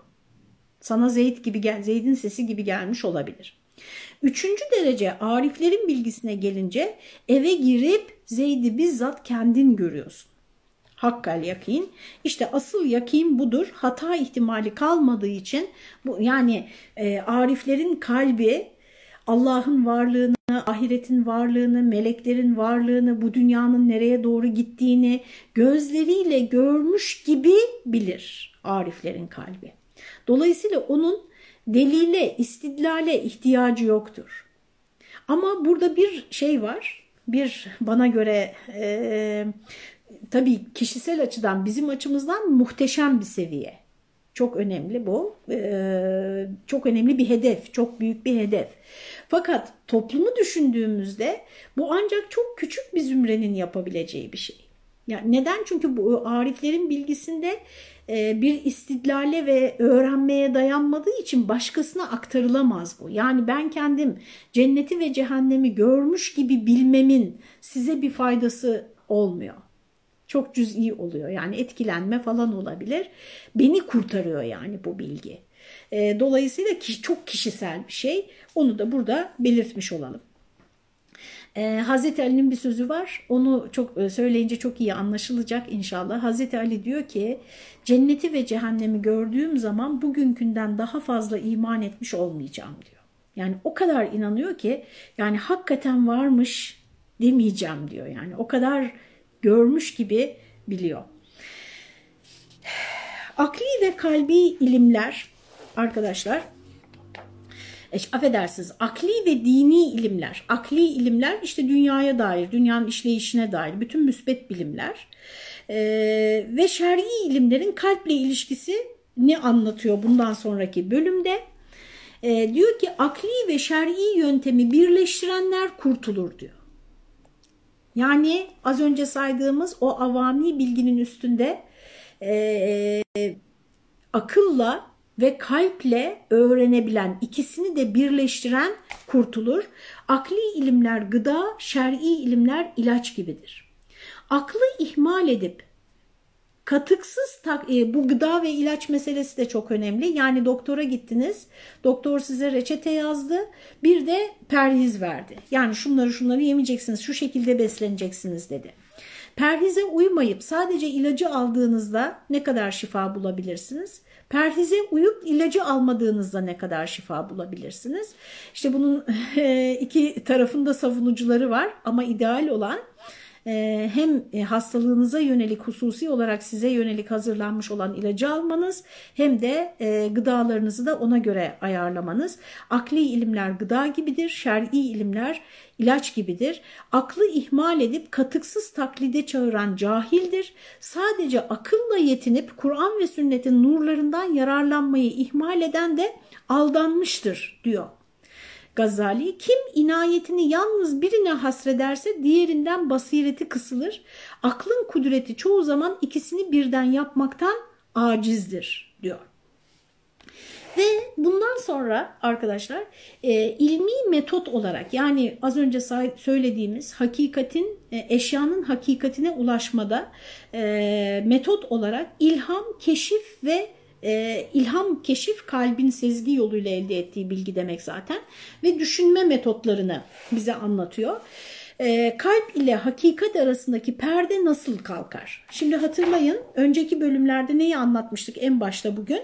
Sana Zeyd gibi gel, Zeyd'in sesi gibi gelmiş olabilir. Üçüncü derece ariflerin bilgisine gelince eve girip Zeyd'i bizzat kendin görüyorsun. Hakkal yakin. İşte asıl yakin budur. Hata ihtimali kalmadığı için bu yani e, ariflerin kalbi Allah'ın varlığını, ahiretin varlığını, meleklerin varlığını, bu dünyanın nereye doğru gittiğini gözleriyle görmüş gibi bilir ariflerin kalbi. Dolayısıyla onun delile, istidlale ihtiyacı yoktur. Ama burada bir şey var, bir bana göre e, tabii kişisel açıdan bizim açımızdan muhteşem bir seviye. Çok önemli bu. Ee, çok önemli bir hedef, çok büyük bir hedef. Fakat toplumu düşündüğümüzde bu ancak çok küçük bir zümrenin yapabileceği bir şey. Yani neden? Çünkü bu ariflerin bilgisinde e, bir istidlale ve öğrenmeye dayanmadığı için başkasına aktarılamaz bu. Yani ben kendim cenneti ve cehennemi görmüş gibi bilmemin size bir faydası olmuyor. Çok cüz'i oluyor yani etkilenme falan olabilir. Beni kurtarıyor yani bu bilgi. E, dolayısıyla çok kişisel bir şey. Onu da burada belirtmiş olalım. Ee, Hazreti Ali'nin bir sözü var. Onu çok e, söyleyince çok iyi anlaşılacak inşallah. Hazreti Ali diyor ki cenneti ve cehennemi gördüğüm zaman bugünkünden daha fazla iman etmiş olmayacağım diyor. Yani o kadar inanıyor ki yani hakikaten varmış demeyeceğim diyor. Yani o kadar görmüş gibi biliyor. Akli ve kalbi ilimler arkadaşlar e, affedersiniz akli ve dini ilimler, akli ilimler işte dünyaya dair, dünyanın işleyişine dair bütün müsbet bilimler e, ve şer'i ilimlerin kalple ilişkisi ne anlatıyor bundan sonraki bölümde? E, diyor ki akli ve şer'i yöntemi birleştirenler kurtulur diyor. Yani az önce saydığımız o avami bilginin üstünde e, akılla ve kalple öğrenebilen ikisini de birleştiren kurtulur. Akli ilimler gıda, şer'i ilimler ilaç gibidir. Aklı ihmal edip katıksız e, bu gıda ve ilaç meselesi de çok önemli. Yani doktora gittiniz, doktor size reçete yazdı, bir de perhiz verdi. Yani şunları şunları yemeyeceksiniz, şu şekilde besleneceksiniz dedi. Perhize uymayıp sadece ilacı aldığınızda ne kadar şifa bulabilirsiniz? Perhize uyup ilacı almadığınızda ne kadar şifa bulabilirsiniz? İşte bunun (laughs) iki tarafında savunucuları var ama ideal olan e, hem e, hastalığınıza yönelik hususi olarak size yönelik hazırlanmış olan ilacı almanız hem de e, gıdalarınızı da ona göre ayarlamanız. Akli ilimler gıda gibidir, şer'i ilimler ilaç gibidir. Aklı ihmal edip katıksız taklide çağıran cahildir. Sadece akılla yetinip Kur'an ve sünnetin nurlarından yararlanmayı ihmal eden de aldanmıştır diyor. Gazali kim inayetini yalnız birine hasrederse diğerinden basireti kısılır. Aklın kudreti çoğu zaman ikisini birden yapmaktan acizdir diyor. Ve bundan sonra arkadaşlar e, ilmi metot olarak yani az önce söylediğimiz hakikatin e, eşyanın hakikatine ulaşmada e, metot olarak ilham, keşif ve e, ilham, keşif kalbin sezgi yoluyla elde ettiği bilgi demek zaten ve düşünme metotlarını bize anlatıyor. E, kalp ile hakikat arasındaki perde nasıl kalkar? Şimdi hatırlayın önceki bölümlerde neyi anlatmıştık en başta bugün?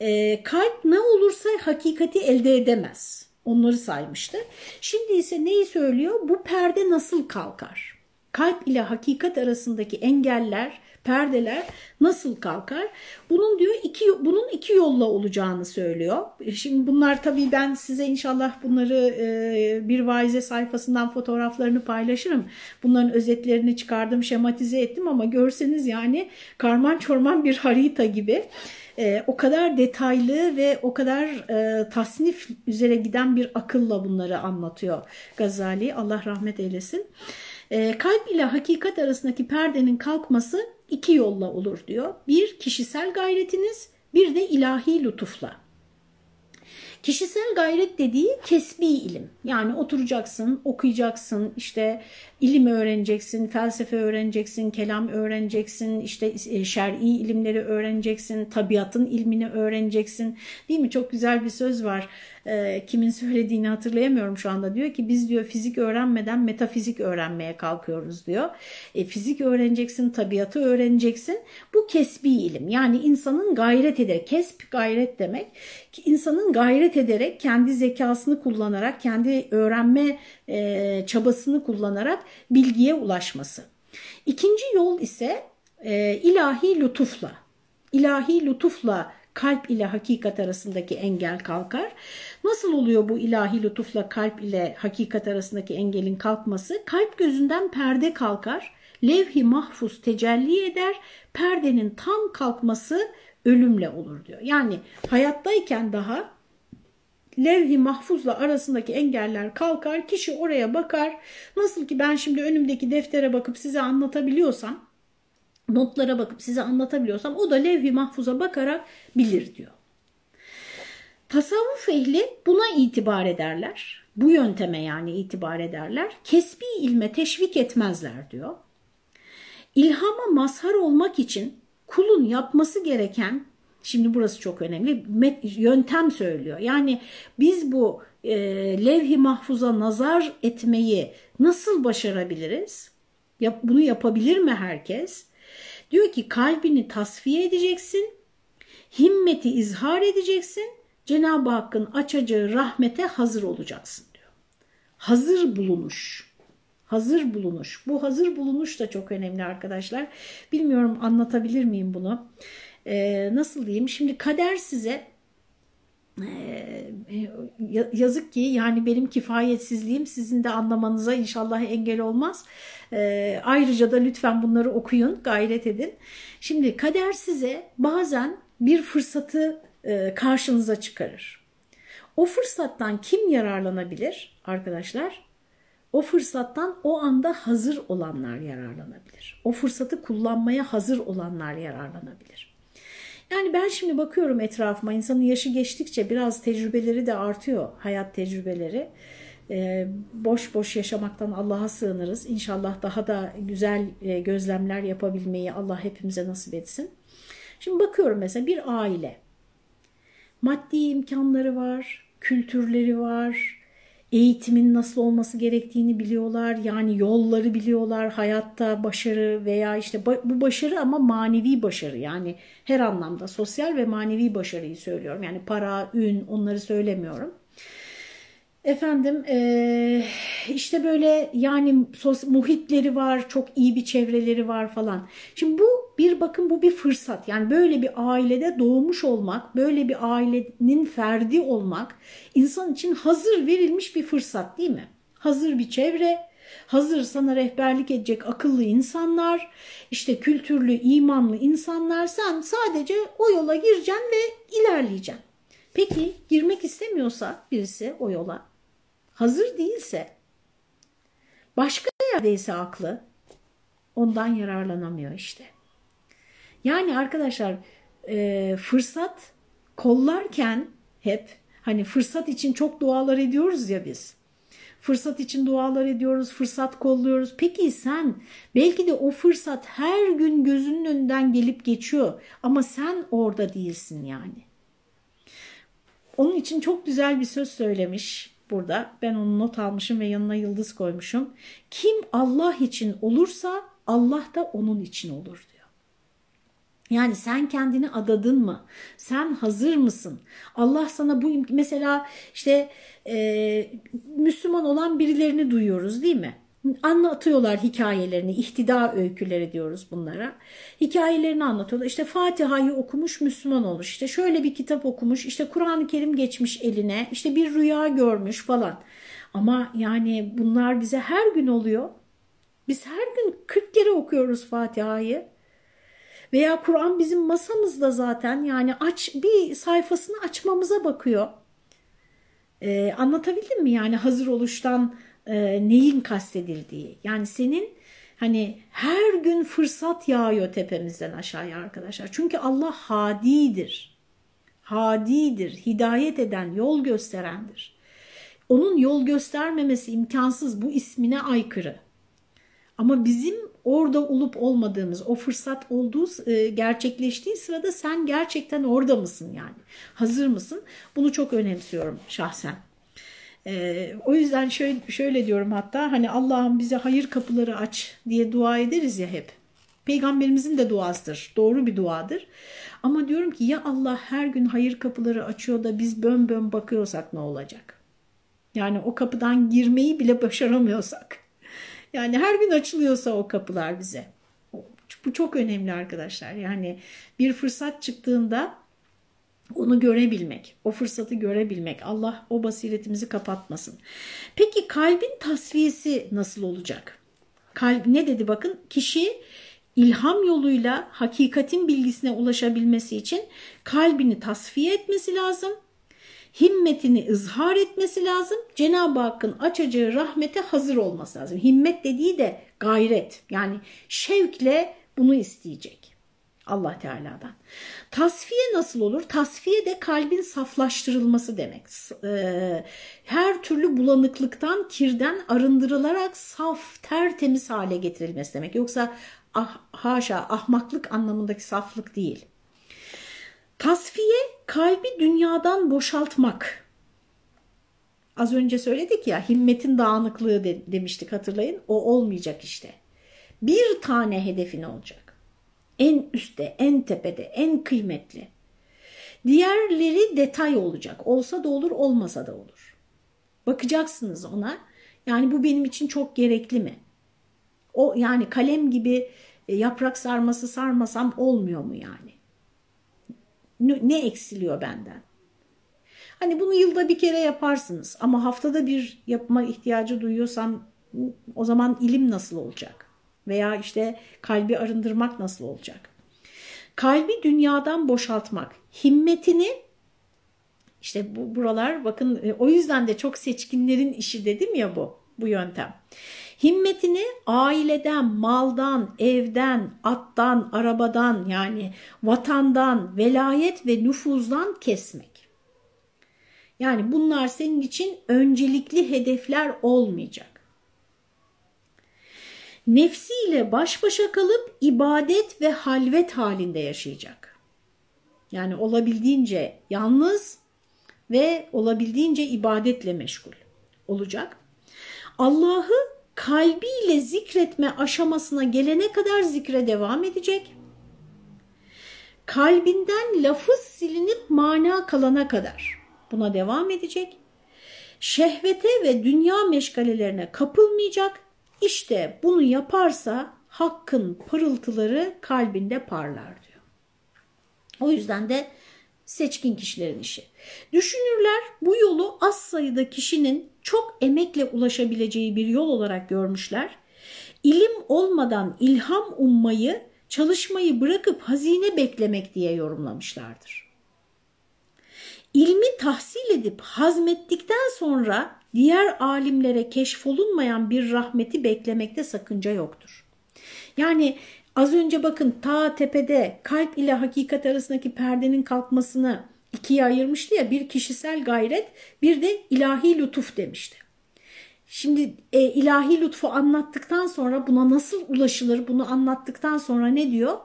E, kalp ne olursa hakikati elde edemez. Onları saymıştı. Şimdi ise neyi söylüyor? Bu perde nasıl kalkar? Kalp ile hakikat arasındaki engeller, perdeler nasıl kalkar? Bunun diyor iki bunun iki yolla olacağını söylüyor. Şimdi bunlar tabii ben size inşallah bunları e, bir vaize sayfasından fotoğraflarını paylaşırım. Bunların özetlerini çıkardım, şematize ettim ama görseniz yani karman çorman bir harita gibi. E, o kadar detaylı ve o kadar e, tasnif üzere giden bir akılla bunları anlatıyor Gazali. Allah rahmet eylesin. E, kalp ile hakikat arasındaki perdenin kalkması iki yolla olur diyor. Bir kişisel gayretiniz bir de ilahi lütufla. Kişisel gayret dediği kesbi ilim. Yani oturacaksın, okuyacaksın, işte ilim öğreneceksin, felsefe öğreneceksin, kelam öğreneceksin, işte e, şer'i ilimleri öğreneceksin, tabiatın ilmini öğreneceksin. Değil mi? Çok güzel bir söz var e, kimin söylediğini hatırlayamıyorum şu anda diyor ki biz diyor fizik öğrenmeden metafizik öğrenmeye kalkıyoruz diyor. E, fizik öğreneceksin, tabiatı öğreneceksin. Bu kesbi ilim yani insanın gayret ederek, kesp gayret demek ki insanın gayret ederek kendi zekasını kullanarak, kendi öğrenme e, çabasını kullanarak bilgiye ulaşması. İkinci yol ise e, ilahi lütufla. İlahi lütufla kalp ile hakikat arasındaki engel kalkar. Nasıl oluyor bu ilahi lütufla kalp ile hakikat arasındaki engelin kalkması? Kalp gözünden perde kalkar, levh-i mahfuz tecelli eder, perdenin tam kalkması ölümle olur diyor. Yani hayattayken daha levh-i mahfuzla arasındaki engeller kalkar, kişi oraya bakar. Nasıl ki ben şimdi önümdeki deftere bakıp size anlatabiliyorsam, notlara bakıp size anlatabiliyorsam o da levh-i mahfuza bakarak bilir diyor. Tasavvuf ehli buna itibar ederler. Bu yönteme yani itibar ederler. Kesbi ilme teşvik etmezler diyor. İlhama mazhar olmak için kulun yapması gereken, şimdi burası çok önemli, yöntem söylüyor. Yani biz bu e, levh-i mahfuza nazar etmeyi nasıl başarabiliriz? Yap, bunu yapabilir mi herkes? Diyor ki kalbini tasfiye edeceksin, himmeti izhar edeceksin, Cenab-ı Hakk'ın açacağı rahmete hazır olacaksın diyor. Hazır bulunuş. Hazır bulunuş. Bu hazır bulunuş da çok önemli arkadaşlar. Bilmiyorum anlatabilir miyim bunu? Ee, nasıl diyeyim? Şimdi kader size yazık ki yani benim kifayetsizliğim sizin de anlamanıza inşallah engel olmaz. Ee, ayrıca da lütfen bunları okuyun, gayret edin. Şimdi kader size bazen bir fırsatı e, karşınıza çıkarır. O fırsattan kim yararlanabilir arkadaşlar? O fırsattan o anda hazır olanlar yararlanabilir. O fırsatı kullanmaya hazır olanlar yararlanabilir. Yani ben şimdi bakıyorum etrafıma insanın yaşı geçtikçe biraz tecrübeleri de artıyor hayat tecrübeleri. Ee, boş boş yaşamaktan Allah'a sığınırız. İnşallah daha da güzel e, gözlemler yapabilmeyi Allah hepimize nasip etsin. Şimdi bakıyorum mesela bir aile maddi imkanları var, kültürleri var, eğitimin nasıl olması gerektiğini biliyorlar. Yani yolları biliyorlar, hayatta başarı veya işte bu başarı ama manevi başarı. Yani her anlamda sosyal ve manevi başarıyı söylüyorum. Yani para, ün onları söylemiyorum. Efendim işte böyle yani muhitleri var, çok iyi bir çevreleri var falan. Şimdi bu bir bakın bu bir fırsat. Yani böyle bir ailede doğmuş olmak, böyle bir ailenin ferdi olmak insan için hazır verilmiş bir fırsat değil mi? Hazır bir çevre, hazır sana rehberlik edecek akıllı insanlar, işte kültürlü, imanlı insanlar sen sadece o yola gireceksin ve ilerleyeceksin. Peki girmek istemiyorsa birisi o yola, hazır değilse, başka yerdeyse aklı ondan yararlanamıyor işte. Yani arkadaşlar e, fırsat kollarken hep hani fırsat için çok dualar ediyoruz ya biz. Fırsat için dualar ediyoruz, fırsat kolluyoruz. Peki sen belki de o fırsat her gün gözünün önünden gelip geçiyor ama sen orada değilsin yani. Onun için çok güzel bir söz söylemiş burada. Ben onu not almışım ve yanına yıldız koymuşum. Kim Allah için olursa Allah da onun için olur diyor. Yani sen kendini adadın mı? Sen hazır mısın? Allah sana bu mesela işte e, Müslüman olan birilerini duyuyoruz değil mi? Anlatıyorlar hikayelerini, ihtida öyküleri diyoruz bunlara. Hikayelerini anlatıyorlar. İşte Fatiha'yı okumuş Müslüman olmuş. İşte şöyle bir kitap okumuş. İşte Kur'an-ı Kerim geçmiş eline. İşte bir rüya görmüş falan. Ama yani bunlar bize her gün oluyor. Biz her gün 40 kere okuyoruz Fatiha'yı. Veya Kur'an bizim masamızda zaten yani aç bir sayfasını açmamıza bakıyor. Ee, anlatabildim mi yani hazır oluştan e, neyin kastedildiği? Yani senin hani her gün fırsat yağıyor tepemizden aşağıya arkadaşlar. Çünkü Allah hadidir. Hadidir, hidayet eden, yol gösterendir. Onun yol göstermemesi imkansız, bu ismine aykırı. Ama bizim orada olup olmadığımız, o fırsat olduğu, e, gerçekleştiği sırada sen gerçekten orada mısın yani? Hazır mısın? Bunu çok önemsiyorum şahsen. Ee, o yüzden şöyle, şöyle diyorum hatta hani Allah'ım bize hayır kapıları aç diye dua ederiz ya hep. Peygamberimizin de duasıdır. Doğru bir duadır. Ama diyorum ki ya Allah her gün hayır kapıları açıyor da biz bön bön bakıyorsak ne olacak? Yani o kapıdan girmeyi bile başaramıyorsak. Yani her gün açılıyorsa o kapılar bize. Bu çok önemli arkadaşlar. Yani bir fırsat çıktığında onu görebilmek, o fırsatı görebilmek. Allah o basiretimizi kapatmasın. Peki kalbin tasfiyesi nasıl olacak? Kalp ne dedi bakın? Kişi ilham yoluyla hakikatin bilgisine ulaşabilmesi için kalbini tasfiye etmesi lazım. Himmetini ızhar etmesi lazım. Cenab-ı Hakk'ın açacağı rahmete hazır olması lazım. Himmet dediği de gayret. Yani şevkle bunu isteyecek. Allah Teala'dan. Tasfiye nasıl olur? Tasfiye de kalbin saflaştırılması demek. Her türlü bulanıklıktan, kirden arındırılarak saf, tertemiz hale getirilmesi demek. Yoksa ah, haşa ahmaklık anlamındaki saflık değil. Tasfiye kalbi dünyadan boşaltmak. Az önce söyledik ya himmetin dağınıklığı de, demiştik hatırlayın. O olmayacak işte. Bir tane hedefin olacak. En üstte, en tepede, en kıymetli. Diğerleri detay olacak. Olsa da olur, olmasa da olur. Bakacaksınız ona. Yani bu benim için çok gerekli mi? O yani kalem gibi e, yaprak sarması sarmasam olmuyor mu yani? Ne eksiliyor benden? Hani bunu yılda bir kere yaparsınız ama haftada bir yapma ihtiyacı duyuyorsam o zaman ilim nasıl olacak? Veya işte kalbi arındırmak nasıl olacak? Kalbi dünyadan boşaltmak, himmetini işte bu buralar bakın e, o yüzden de çok seçkinlerin işi dedim ya bu bu yöntem. Himmetini aileden, maldan, evden, attan, arabadan yani vatandan, velayet ve nüfuzdan kesmek. Yani bunlar senin için öncelikli hedefler olmayacak. Nefsiyle baş başa kalıp ibadet ve halvet halinde yaşayacak. Yani olabildiğince yalnız ve olabildiğince ibadetle meşgul olacak. Allah'ı kalbiyle zikretme aşamasına gelene kadar zikre devam edecek. Kalbinden lafız silinip mana kalana kadar buna devam edecek. şehvete ve dünya meşgalelerine kapılmayacak. İşte bunu yaparsa hakkın pırıltıları kalbinde parlar diyor. O yüzden de seçkin kişilerin işi. Düşünürler bu yolu az sayıda kişinin çok emekle ulaşabileceği bir yol olarak görmüşler. İlim olmadan ilham ummayı, çalışmayı bırakıp hazine beklemek diye yorumlamışlardır. İlmi tahsil edip hazmettikten sonra diğer alimlere keşfolunmayan bir rahmeti beklemekte sakınca yoktur. Yani az önce bakın ta tepede kalp ile hakikat arasındaki perdenin kalkmasını ikiye ayırmıştı ya bir kişisel gayret bir de ilahi lütuf demişti. Şimdi e, ilahi lütfu anlattıktan sonra buna nasıl ulaşılır bunu anlattıktan sonra ne diyor?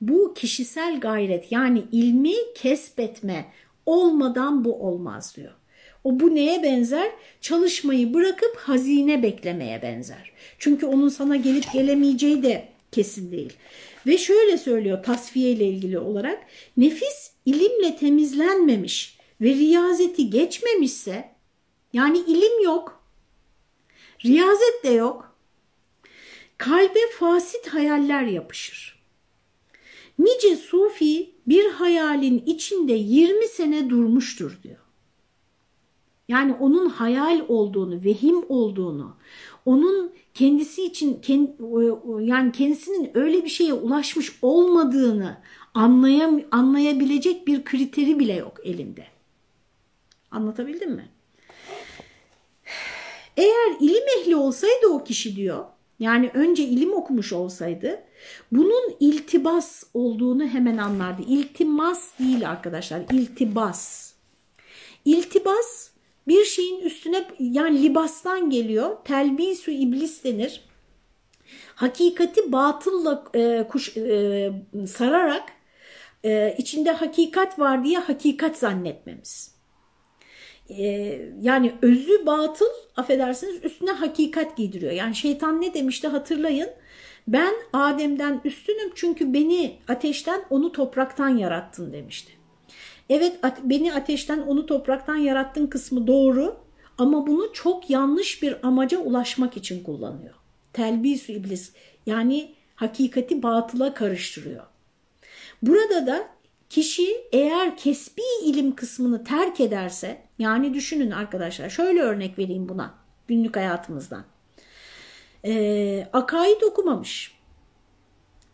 Bu kişisel gayret yani ilmi kesbetme olmadan bu olmaz diyor. O bu neye benzer? Çalışmayı bırakıp hazine beklemeye benzer. Çünkü onun sana gelip gelemeyeceği de kesin değil. Ve şöyle söylüyor tasfiye ile ilgili olarak nefis ilimle temizlenmemiş ve riyazeti geçmemişse yani ilim yok, riyazet de yok, kalbe fasit hayaller yapışır. Nice sufi bir hayalin içinde 20 sene durmuştur diyor. Yani onun hayal olduğunu, vehim olduğunu, onun kendisi için yani kendisinin öyle bir şeye ulaşmış olmadığını anlayam anlayabilecek bir kriteri bile yok elinde. Anlatabildim mi? Eğer ilim ehli olsaydı o kişi diyor, yani önce ilim okumuş olsaydı bunun iltibas olduğunu hemen anlardı. İltimas değil arkadaşlar, iltibas. İltibas bir şeyin üstüne yani libastan geliyor. Telbisu iblis denir. Hakikati batılla e, kuş, e, sararak e, içinde hakikat var diye hakikat zannetmemiz. E, yani özü batıl affedersiniz üstüne hakikat giydiriyor. Yani şeytan ne demişti hatırlayın. Ben Adem'den üstünüm çünkü beni ateşten onu topraktan yarattın demişti. Evet beni ateşten onu topraktan yarattın kısmı doğru ama bunu çok yanlış bir amaca ulaşmak için kullanıyor. Telbisü iblis yani hakikati batıla karıştırıyor. Burada da kişi eğer kesbi ilim kısmını terk ederse yani düşünün arkadaşlar şöyle örnek vereyim buna günlük hayatımızdan. Ee, akaid okumamış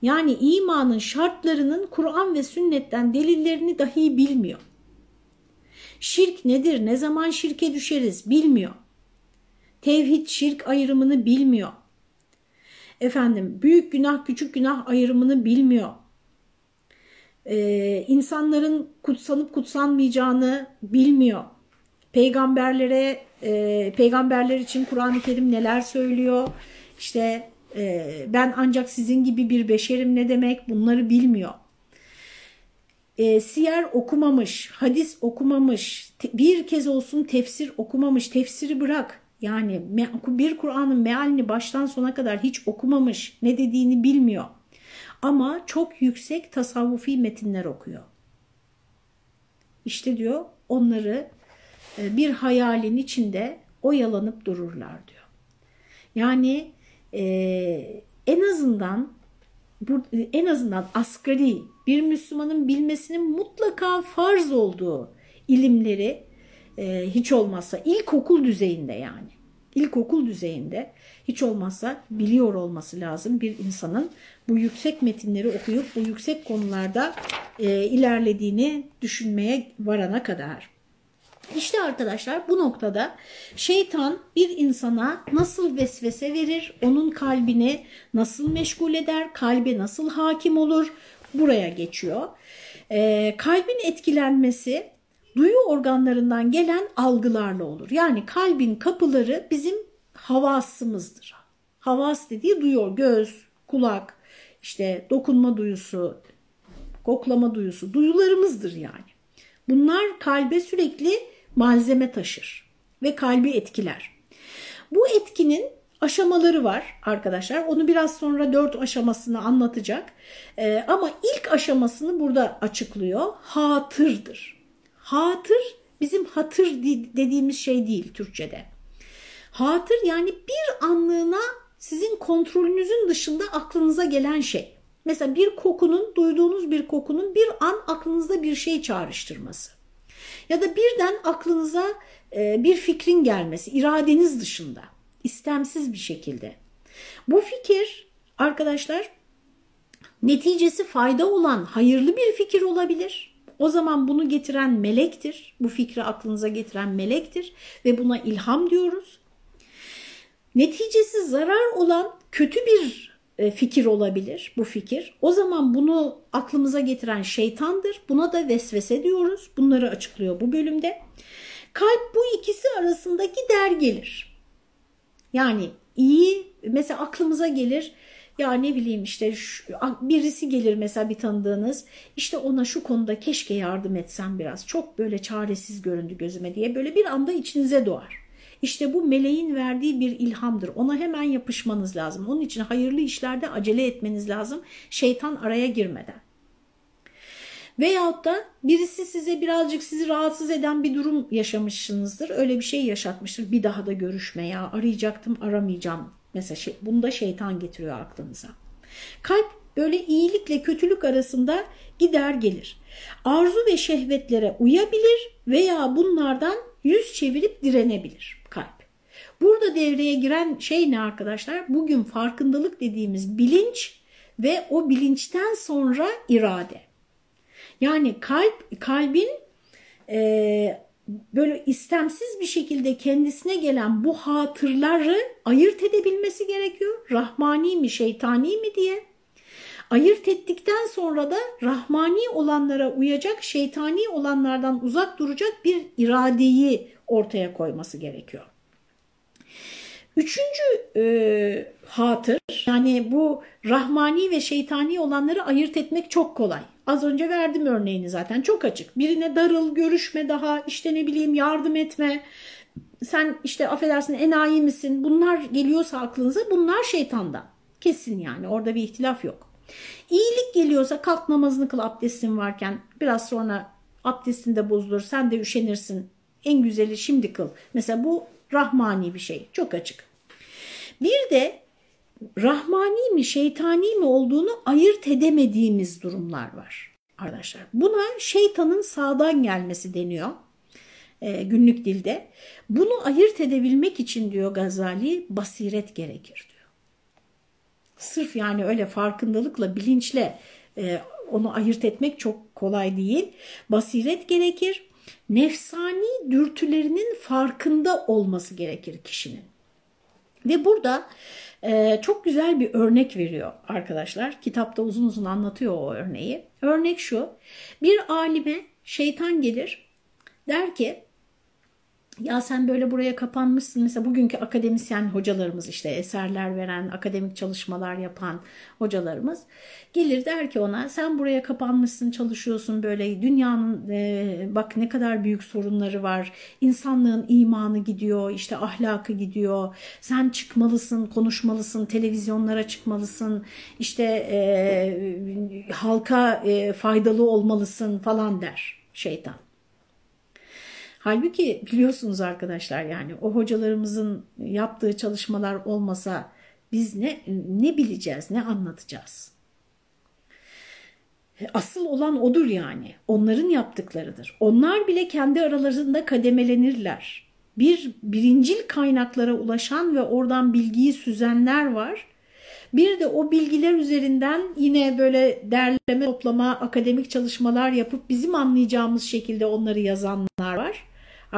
yani imanın şartlarının Kur'an ve sünnetten delillerini dahi bilmiyor. Şirk nedir, ne zaman şirke düşeriz bilmiyor. Tevhid şirk ayrımını bilmiyor. Efendim büyük günah küçük günah ayrımını bilmiyor. Ee, insanların kutsanıp kutsanmayacağını bilmiyor. Peygamberlere, e, peygamberler için Kur'an-ı Kerim neler söylüyor? İşte ee, ben ancak sizin gibi bir beşerim ne demek bunları bilmiyor. E, siyer okumamış, hadis okumamış, bir kez olsun tefsir okumamış, tefsiri bırak. Yani bir Kur'an'ın mealini baştan sona kadar hiç okumamış, ne dediğini bilmiyor. Ama çok yüksek tasavvufi metinler okuyor. İşte diyor onları e, bir hayalin içinde oyalanıp dururlar diyor. Yani e, en azından en azından asgari bir Müslümanın bilmesinin mutlaka farz olduğu ilimleri e, hiç olmazsa ilkokul düzeyinde yani ilkokul düzeyinde hiç olmazsa biliyor olması lazım bir insanın bu yüksek metinleri okuyup bu yüksek konularda e, ilerlediğini düşünmeye varana kadar. İşte arkadaşlar bu noktada şeytan bir insana nasıl vesvese verir, onun kalbini nasıl meşgul eder, kalbe nasıl hakim olur buraya geçiyor. Ee, kalbin etkilenmesi duyu organlarından gelen algılarla olur. Yani kalbin kapıları bizim havasımızdır. Havas dediği duyuyor, göz, kulak, işte dokunma duyusu, koklama duyusu, duyularımızdır yani. Bunlar kalbe sürekli malzeme taşır ve kalbi etkiler. Bu etkinin aşamaları var arkadaşlar. Onu biraz sonra dört aşamasını anlatacak. Ee, ama ilk aşamasını burada açıklıyor. Hatırdır. Hatır bizim hatır dediğimiz şey değil Türkçe'de. Hatır yani bir anlığına sizin kontrolünüzün dışında aklınıza gelen şey. Mesela bir kokunun, duyduğunuz bir kokunun bir an aklınızda bir şey çağrıştırması. Ya da birden aklınıza e, bir fikrin gelmesi, iradeniz dışında, istemsiz bir şekilde. Bu fikir arkadaşlar neticesi fayda olan hayırlı bir fikir olabilir. O zaman bunu getiren melektir. Bu fikri aklınıza getiren melektir ve buna ilham diyoruz. Neticesi zarar olan kötü bir fikir olabilir bu fikir. O zaman bunu aklımıza getiren şeytandır. Buna da vesvese diyoruz. Bunları açıklıyor bu bölümde. Kalp bu ikisi arasında gider gelir. Yani iyi mesela aklımıza gelir ya ne bileyim işte şu, birisi gelir mesela bir tanıdığınız işte ona şu konuda keşke yardım etsem biraz çok böyle çaresiz göründü gözüme diye böyle bir anda içinize doğar. İşte bu meleğin verdiği bir ilhamdır. Ona hemen yapışmanız lazım. Onun için hayırlı işlerde acele etmeniz lazım. Şeytan araya girmeden. Veyahut da birisi size birazcık sizi rahatsız eden bir durum yaşamışsınızdır. Öyle bir şey yaşatmıştır. Bir daha da görüşme ya arayacaktım aramayacağım. Mesela şey, bunu da şeytan getiriyor aklınıza. Kalp böyle iyilikle kötülük arasında gider gelir. Arzu ve şehvetlere uyabilir veya bunlardan yüz çevirip direnebilir. Burada devreye giren şey ne arkadaşlar? Bugün farkındalık dediğimiz bilinç ve o bilinçten sonra irade. Yani kalp kalbin e, böyle istemsiz bir şekilde kendisine gelen bu hatırları ayırt edebilmesi gerekiyor. Rahmani mi şeytani mi diye. Ayırt ettikten sonra da rahmani olanlara uyacak, şeytani olanlardan uzak duracak bir iradeyi ortaya koyması gerekiyor. Üçüncü e, hatır yani bu rahmani ve şeytani olanları ayırt etmek çok kolay. Az önce verdim örneğini zaten çok açık. Birine darıl, görüşme daha, işte ne bileyim yardım etme. Sen işte affedersin enayi misin? Bunlar geliyorsa aklınıza bunlar şeytandan. Kesin yani orada bir ihtilaf yok. İyilik geliyorsa kalk namazını kıl abdestin varken biraz sonra abdestin de bozulur sen de üşenirsin. En güzeli şimdi kıl. Mesela bu rahmani bir şey çok açık. Bir de rahmani mi şeytani mi olduğunu ayırt edemediğimiz durumlar var arkadaşlar. Buna şeytanın sağdan gelmesi deniyor e, günlük dilde. Bunu ayırt edebilmek için diyor Gazali basiret gerekir diyor. Sırf yani öyle farkındalıkla bilinçle e, onu ayırt etmek çok kolay değil. Basiret gerekir. Nefsani dürtülerinin farkında olması gerekir kişinin. Ve burada ee, çok güzel bir örnek veriyor arkadaşlar. Kitapta uzun uzun anlatıyor o örneği. Örnek şu. Bir alime şeytan gelir der ki ya sen böyle buraya kapanmışsın. Mesela bugünkü akademisyen hocalarımız işte eserler veren, akademik çalışmalar yapan hocalarımız gelir der ki ona sen buraya kapanmışsın çalışıyorsun böyle dünyanın e, bak ne kadar büyük sorunları var. İnsanlığın imanı gidiyor işte ahlakı gidiyor. Sen çıkmalısın, konuşmalısın, televizyonlara çıkmalısın. işte e, halka e, faydalı olmalısın falan der şeytan. Halbuki biliyorsunuz arkadaşlar yani o hocalarımızın yaptığı çalışmalar olmasa biz ne, ne bileceğiz, ne anlatacağız? Asıl olan odur yani. Onların yaptıklarıdır. Onlar bile kendi aralarında kademelenirler. Bir birincil kaynaklara ulaşan ve oradan bilgiyi süzenler var. Bir de o bilgiler üzerinden yine böyle derleme, toplama, akademik çalışmalar yapıp bizim anlayacağımız şekilde onları yazanlar var.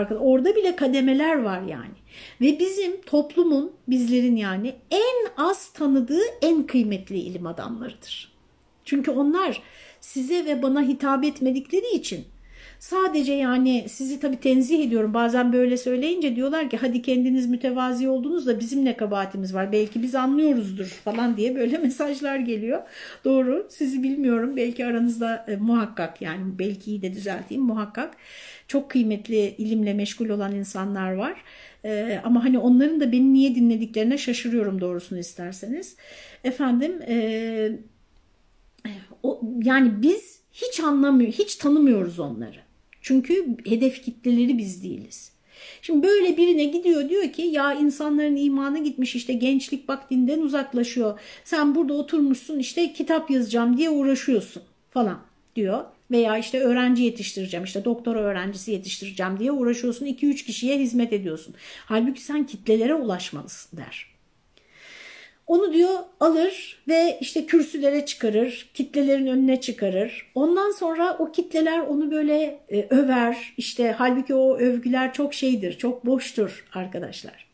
Orada bile kademeler var yani. Ve bizim toplumun, bizlerin yani en az tanıdığı en kıymetli ilim adamlarıdır. Çünkü onlar size ve bana hitap etmedikleri için sadece yani sizi tabii tenzih ediyorum bazen böyle söyleyince diyorlar ki hadi kendiniz mütevazi oldunuz da bizim ne kabahatimiz var belki biz anlıyoruzdur falan diye böyle (laughs) mesajlar geliyor. Doğru sizi bilmiyorum belki aranızda e, muhakkak yani belki de düzelteyim muhakkak çok kıymetli ilimle meşgul olan insanlar var. E, ama hani onların da beni niye dinlediklerine şaşırıyorum doğrusunu isterseniz. Efendim e, o, yani biz hiç anlamıyor, hiç tanımıyoruz onları. Çünkü hedef kitleleri biz değiliz. Şimdi böyle birine gidiyor diyor ki ya insanların imanı gitmiş işte gençlik bak dinden uzaklaşıyor. Sen burada oturmuşsun işte kitap yazacağım diye uğraşıyorsun falan diyor. Veya işte öğrenci yetiştireceğim işte doktora öğrencisi yetiştireceğim diye uğraşıyorsun 2-3 kişiye hizmet ediyorsun. Halbuki sen kitlelere ulaşmalısın der. Onu diyor alır ve işte kürsülere çıkarır, kitlelerin önüne çıkarır. Ondan sonra o kitleler onu böyle e, över. İşte halbuki o övgüler çok şeydir, çok boştur arkadaşlar.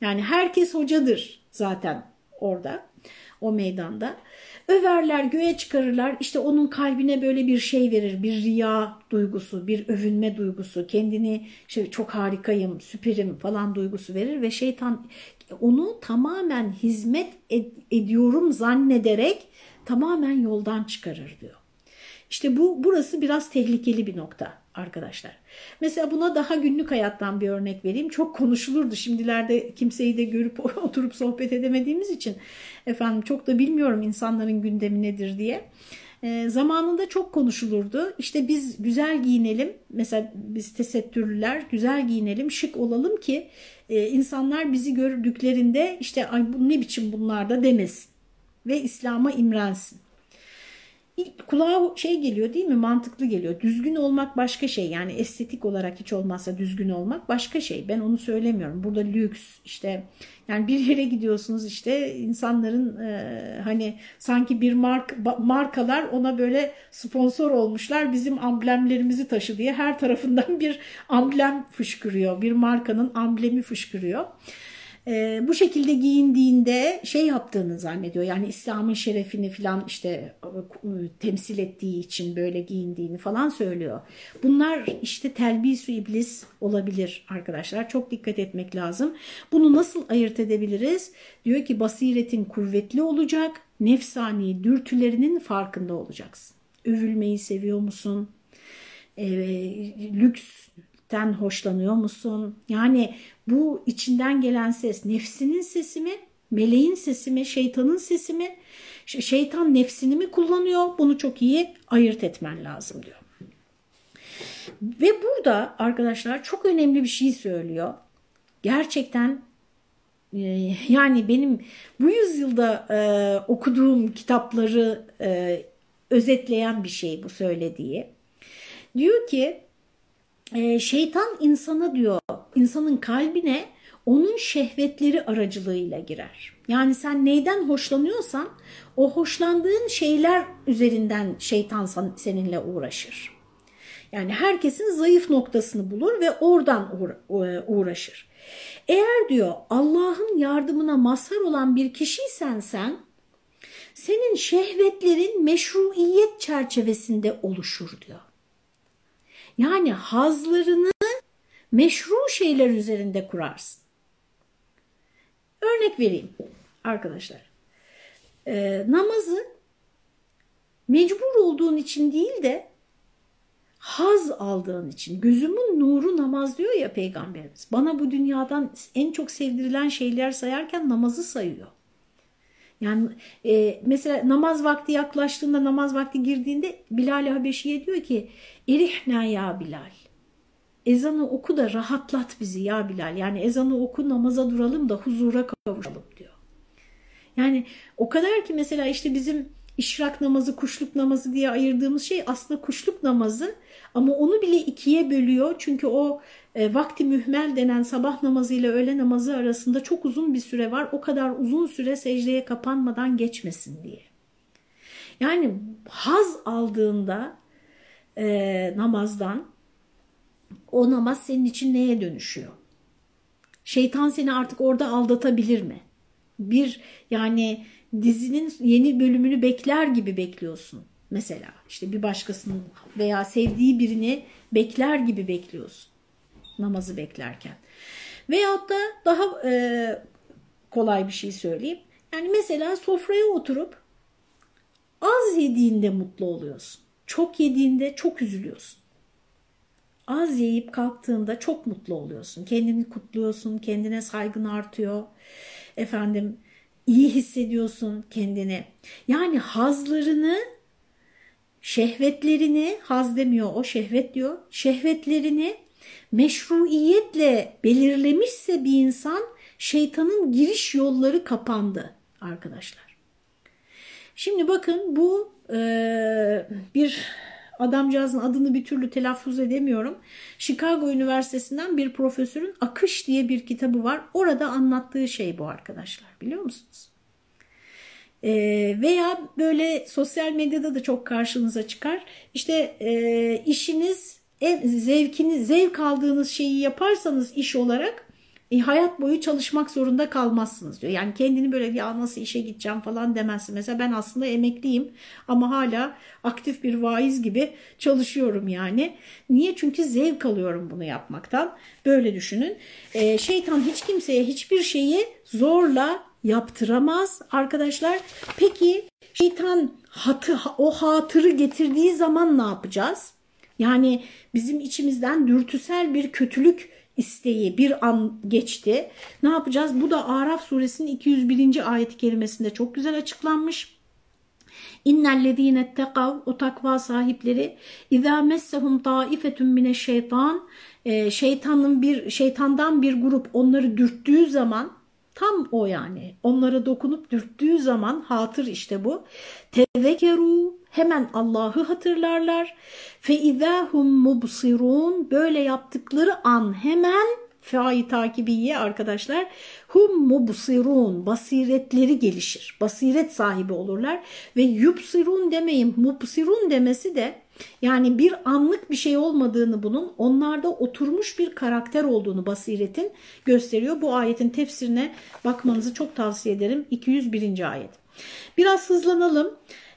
Yani herkes hocadır zaten orada, o meydanda. Överler, göğe çıkarırlar. İşte onun kalbine böyle bir şey verir, bir riya duygusu, bir övünme duygusu, kendini işte çok harikayım, süperim falan duygusu verir ve şeytan onu tamamen hizmet ed ediyorum zannederek tamamen yoldan çıkarır diyor. İşte bu burası biraz tehlikeli bir nokta arkadaşlar. Mesela buna daha günlük hayattan bir örnek vereyim. Çok konuşulurdu. Şimdilerde kimseyi de görüp (laughs) oturup sohbet edemediğimiz için efendim çok da bilmiyorum insanların gündemi nedir diye. E, zamanında çok konuşulurdu. İşte biz güzel giyinelim. Mesela biz tesettürlüler güzel giyinelim, şık olalım ki e, insanlar bizi gördüklerinde işte ay bu ne biçim bunlar da demesin ve İslam'a imrensin. Kulağa şey geliyor değil mi? Mantıklı geliyor. Düzgün olmak başka şey. Yani estetik olarak hiç olmazsa düzgün olmak başka şey. Ben onu söylemiyorum. Burada lüks işte yani bir yere gidiyorsunuz işte insanların e, hani sanki bir mark markalar ona böyle sponsor olmuşlar. Bizim amblemlerimizi taşı diye her tarafından (laughs) bir amblem fışkırıyor. Bir markanın amblemi fışkırıyor e, bu şekilde giyindiğinde şey yaptığını zannediyor. Yani İslam'ın şerefini falan işte e, temsil ettiği için böyle giyindiğini falan söylüyor. Bunlar işte telbis iblis olabilir arkadaşlar. Çok dikkat etmek lazım. Bunu nasıl ayırt edebiliriz? Diyor ki basiretin kuvvetli olacak, nefsani dürtülerinin farkında olacaksın. Övülmeyi seviyor musun? E, lüksten hoşlanıyor musun? Yani bu içinden gelen ses nefsinin sesi mi, meleğin sesi mi, şeytanın sesi mi? Şeytan nefsini mi kullanıyor? Bunu çok iyi ayırt etmen lazım diyor. Ve burada arkadaşlar çok önemli bir şey söylüyor. Gerçekten e, yani benim bu yüzyılda e, okuduğum kitapları e, özetleyen bir şey bu söylediği. Diyor ki e, şeytan insana diyor insanın kalbine onun şehvetleri aracılığıyla girer. Yani sen neyden hoşlanıyorsan o hoşlandığın şeyler üzerinden şeytan seninle uğraşır. Yani herkesin zayıf noktasını bulur ve oradan uğraşır. Eğer diyor Allah'ın yardımına mazhar olan bir kişiysen sen, senin şehvetlerin meşruiyet çerçevesinde oluşur diyor. Yani hazlarını meşru şeyler üzerinde kurarsın. Örnek vereyim arkadaşlar. Ee, namazı mecbur olduğun için değil de haz aldığın için gözümün nuru namaz diyor ya peygamberimiz. Bana bu dünyadan en çok sevdirilen şeyler sayarken namazı sayıyor. Yani e, mesela namaz vakti yaklaştığında namaz vakti girdiğinde Bilal Habeşi'ye diyor ki erihna ya Bilal ezanı oku da rahatlat bizi ya Bilal. Yani ezanı oku namaza duralım da huzura kavuşalım diyor. Yani o kadar ki mesela işte bizim işrak namazı, kuşluk namazı diye ayırdığımız şey aslında kuşluk namazı ama onu bile ikiye bölüyor. Çünkü o e, vakti mühmel denen sabah namazı ile öğle namazı arasında çok uzun bir süre var. O kadar uzun süre secdeye kapanmadan geçmesin diye. Yani haz aldığında e, namazdan o namaz senin için neye dönüşüyor? Şeytan seni artık orada aldatabilir mi? Bir yani dizinin yeni bölümünü bekler gibi bekliyorsun. Mesela işte bir başkasının veya sevdiği birini bekler gibi bekliyorsun namazı beklerken. Veyahut da daha e, kolay bir şey söyleyeyim. Yani mesela sofraya oturup az yediğinde mutlu oluyorsun. Çok yediğinde çok üzülüyorsun az yiyip kalktığında çok mutlu oluyorsun. Kendini kutluyorsun, kendine saygın artıyor. Efendim iyi hissediyorsun kendini. Yani hazlarını şehvetlerini haz demiyor o şehvet diyor. Şehvetlerini meşruiyetle belirlemişse bir insan şeytanın giriş yolları kapandı arkadaşlar. Şimdi bakın bu e, bir adamcağızın adını bir türlü telaffuz edemiyorum. Chicago Üniversitesi'nden bir profesörün Akış diye bir kitabı var. Orada anlattığı şey bu arkadaşlar biliyor musunuz? E, veya böyle sosyal medyada da çok karşınıza çıkar. İşte e, işiniz, ev, zevkiniz, zevk aldığınız şeyi yaparsanız iş olarak e, hayat boyu çalışmak zorunda kalmazsınız diyor. Yani kendini böyle ya nasıl işe gideceğim falan demezsin. Mesela ben aslında emekliyim ama hala aktif bir vaiz gibi çalışıyorum yani. Niye? Çünkü zevk alıyorum bunu yapmaktan. Böyle düşünün. E, şeytan hiç kimseye hiçbir şeyi zorla yaptıramaz arkadaşlar. Peki şeytan hatı, o hatırı getirdiği zaman ne yapacağız? Yani bizim içimizden dürtüsel bir kötülük isteği bir an geçti. Ne yapacağız? Bu da Araf suresinin 201. ayet-i kerimesinde çok güzel açıklanmış. İnnellezîne tekav o takva sahipleri izâ messehum taifetun mineşşeytan şeytanın bir şeytandan bir grup onları dürttüğü zaman tam o yani onlara dokunup dürttüğü zaman hatır işte bu tevekeru hemen Allah'ı hatırlarlar. Fe izahum mubsirun böyle yaptıkları an hemen fai takibiye arkadaşlar hum mubsirun basiretleri gelişir. Basiret sahibi olurlar ve yubsirun demeyin mubsirun demesi de yani bir anlık bir şey olmadığını bunun onlarda oturmuş bir karakter olduğunu basiretin gösteriyor. Bu ayetin tefsirine bakmanızı çok tavsiye ederim. 201. ayet. Biraz hızlanalım.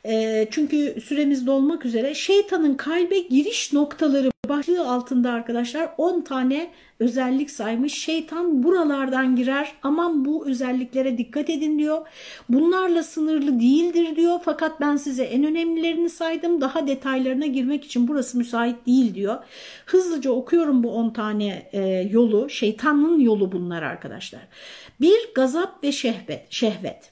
E, çünkü süremiz dolmak üzere. Şeytanın kalbe giriş noktaları başlığı altında arkadaşlar 10 tane özellik saymış. Şeytan buralardan girer. Aman bu özelliklere dikkat edin diyor. Bunlarla sınırlı değildir diyor. Fakat ben size en önemlilerini saydım. Daha detaylarına girmek için burası müsait değil diyor. Hızlıca okuyorum bu 10 tane e, yolu. Şeytanın yolu bunlar arkadaşlar. Bir gazap ve şehvet. şehvet.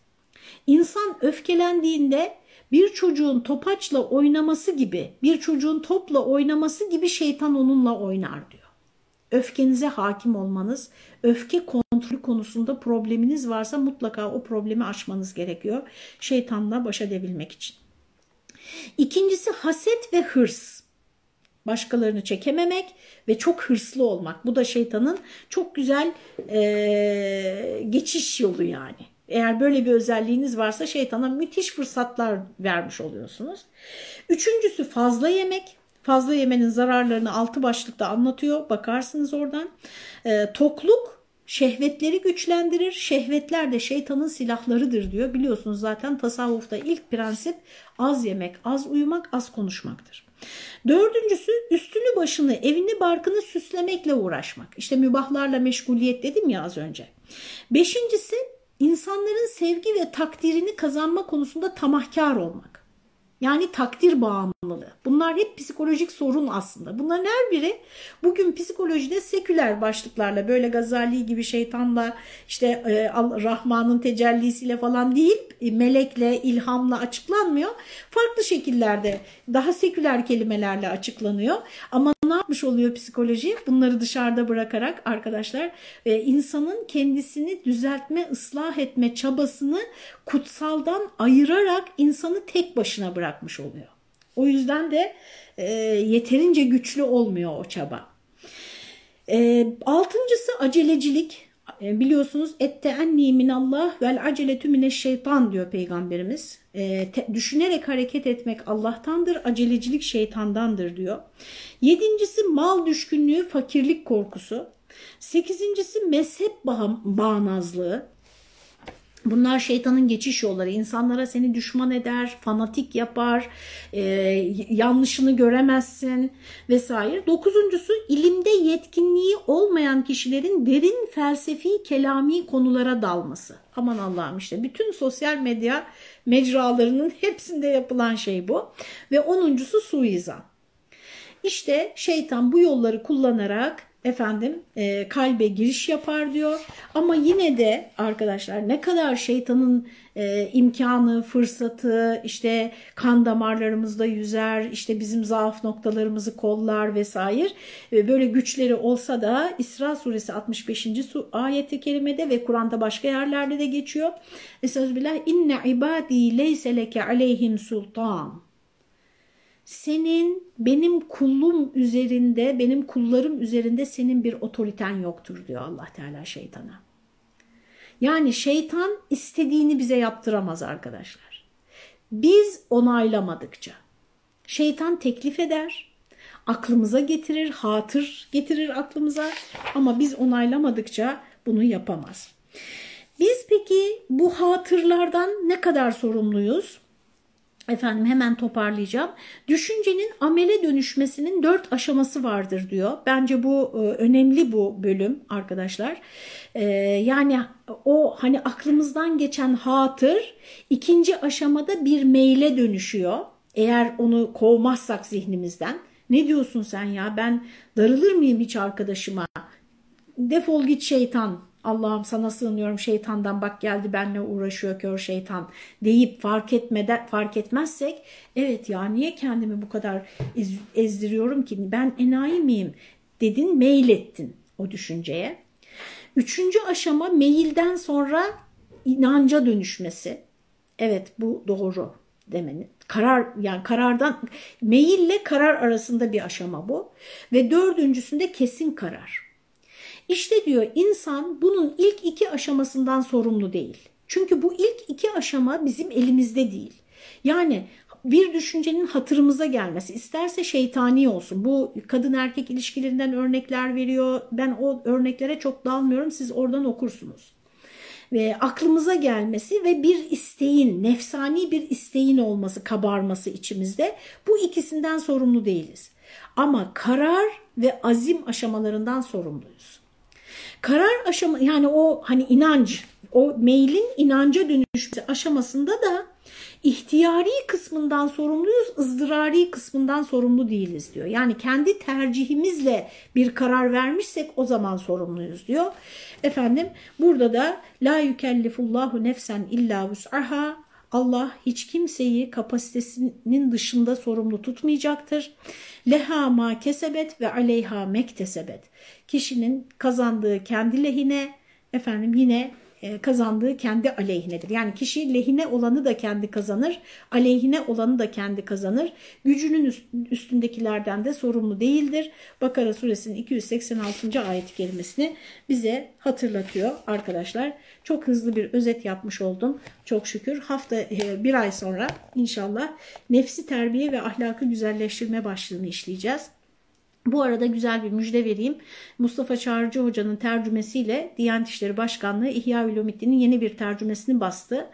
İnsan öfkelendiğinde bir çocuğun topaçla oynaması gibi, bir çocuğun topla oynaması gibi şeytan onunla oynar diyor. Öfkenize hakim olmanız, öfke kontrolü konusunda probleminiz varsa mutlaka o problemi aşmanız gerekiyor şeytanla baş edebilmek için. İkincisi haset ve hırs. Başkalarını çekememek ve çok hırslı olmak. Bu da şeytanın çok güzel e, geçiş yolu yani. Eğer böyle bir özelliğiniz varsa şeytana müthiş fırsatlar vermiş oluyorsunuz. Üçüncüsü fazla yemek. Fazla yemenin zararlarını altı başlıkta anlatıyor. Bakarsınız oradan. E, tokluk şehvetleri güçlendirir. Şehvetler de şeytanın silahlarıdır diyor. Biliyorsunuz zaten tasavvufta ilk prensip az yemek, az uyumak, az konuşmaktır. Dördüncüsü üstünü başını, evini barkını süslemekle uğraşmak. İşte mübahlarla meşguliyet dedim ya az önce. Beşincisi insanların sevgi ve takdirini kazanma konusunda tamahkar olmak. Yani takdir bağımlılığı. Bunlar hep psikolojik sorun aslında. Bunların her biri bugün psikolojide seküler başlıklarla böyle Gazali gibi şeytanla işte e, Rahman'ın tecellisiyle falan değil e, melekle, ilhamla açıklanmıyor. Farklı şekillerde daha seküler kelimelerle açıklanıyor. Ama ne yapmış oluyor psikoloji? Bunları dışarıda bırakarak arkadaşlar e, insanın kendisini düzeltme, ıslah etme çabasını kutsaldan ayırarak insanı tek başına bırakmış oluyor. O yüzden de e, yeterince güçlü olmuyor o çaba. E, altıncısı acelecilik. E, biliyorsunuz etteenni minallah vel aceletü mineşşeytan diyor peygamberimiz. E, te, düşünerek hareket etmek Allah'tandır, acelecilik şeytandandır diyor. Yedincisi mal düşkünlüğü, fakirlik korkusu. Sekizincisi mezhep bağnazlığı. Bunlar şeytanın geçiş yolları. İnsanlara seni düşman eder, fanatik yapar, e, yanlışını göremezsin vesaire. Dokuzuncusu ilimde yetkinliği olmayan kişilerin derin felsefi kelami konulara dalması. Aman Allah'ım işte bütün sosyal medya mecralarının (laughs) hepsinde yapılan şey bu. Ve onuncusu suizan. İşte şeytan bu yolları kullanarak efendim e, kalbe giriş yapar diyor. Ama yine de arkadaşlar ne kadar şeytanın e, imkanı, fırsatı, işte kan damarlarımızda yüzer, işte bizim zaaf noktalarımızı kollar vesaire e, böyle güçleri olsa da İsra suresi 65. Su, ayeti kerimede ve Kur'an'da başka yerlerde de geçiyor. Estağfirullah inne ibadi leyse leke aleyhim sultan senin benim kullum üzerinde, benim kullarım üzerinde senin bir otoriten yoktur diyor Allah Teala şeytana. Yani şeytan istediğini bize yaptıramaz arkadaşlar. Biz onaylamadıkça. Şeytan teklif eder, aklımıza getirir, hatır getirir aklımıza ama biz onaylamadıkça bunu yapamaz. Biz peki bu hatırlardan ne kadar sorumluyuz? Efendim hemen toparlayacağım. Düşüncenin amele dönüşmesinin dört aşaması vardır diyor. Bence bu e, önemli bu bölüm arkadaşlar. E, yani o hani aklımızdan geçen hatır ikinci aşamada bir meyle dönüşüyor. Eğer onu kovmazsak zihnimizden. Ne diyorsun sen ya ben darılır mıyım hiç arkadaşıma? Defol git şeytan Allah'ım sana sığınıyorum şeytandan bak geldi benimle uğraşıyor kör şeytan deyip fark etmeden fark etmezsek evet ya niye kendimi bu kadar ez, ezdiriyorum ki ben enayi miyim dedin meylettin o düşünceye. Üçüncü aşama meyilden sonra inanca dönüşmesi. Evet bu doğru demenin. Karar yani karardan meyille karar arasında bir aşama bu ve dördüncüsünde kesin karar. İşte diyor insan bunun ilk iki aşamasından sorumlu değil. Çünkü bu ilk iki aşama bizim elimizde değil. Yani bir düşüncenin hatırımıza gelmesi isterse şeytani olsun. Bu kadın erkek ilişkilerinden örnekler veriyor. Ben o örneklere çok dalmıyorum. Siz oradan okursunuz. Ve aklımıza gelmesi ve bir isteğin, nefsani bir isteğin olması, kabarması içimizde bu ikisinden sorumlu değiliz. Ama karar ve azim aşamalarından sorumluyuz. Karar aşama yani o hani inanç, o mailin inanca dönüşmesi aşamasında da ihtiyari kısmından sorumluyuz, ızdırari kısmından sorumlu değiliz diyor. Yani kendi tercihimizle bir karar vermişsek o zaman sorumluyuz diyor. Efendim burada da la yükellifullahu nefsen illa vus'aha Allah hiç kimseyi kapasitesinin dışında sorumlu tutmayacaktır. Leha ma kesebet ve aleyha mektesebet. Kişinin kazandığı kendi lehine efendim yine kazandığı kendi aleyhinedir. Yani kişi lehine olanı da kendi kazanır, aleyhine olanı da kendi kazanır. Gücünün üstündekilerden de sorumlu değildir. Bakara suresinin 286. ayet kelimesini bize hatırlatıyor arkadaşlar. Çok hızlı bir özet yapmış oldum. Çok şükür hafta e, bir ay sonra inşallah nefsi terbiye ve ahlakı güzelleştirme başlığını işleyeceğiz. Bu arada güzel bir müjde vereyim. Mustafa Çağrıcı Hoca'nın tercümesiyle Diyanet İşleri Başkanlığı İhya Ulumiddin'in yeni bir tercümesini bastı.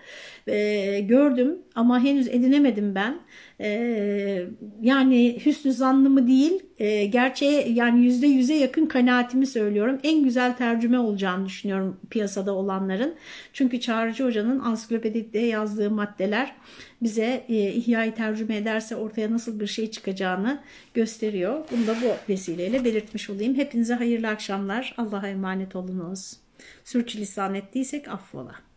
Ee, gördüm ama henüz edinemedim ben. Ee, yani hüsnü zannımı değil, e, gerçeğe yani yüzde yüze yakın kanaatimi söylüyorum. En güzel tercüme olacağını düşünüyorum piyasada olanların. Çünkü Çağrıcı Hoca'nın ansiklopedide yazdığı maddeler bize e, İhya'yı tercüme ederse ortaya nasıl bir şey çıkacağını gösteriyor. Bunu da bu vesileyle belirtmiş olayım. Hepinize hayırlı akşamlar. Allah'a emanet olunuz. Sürçülisan ettiysek affola.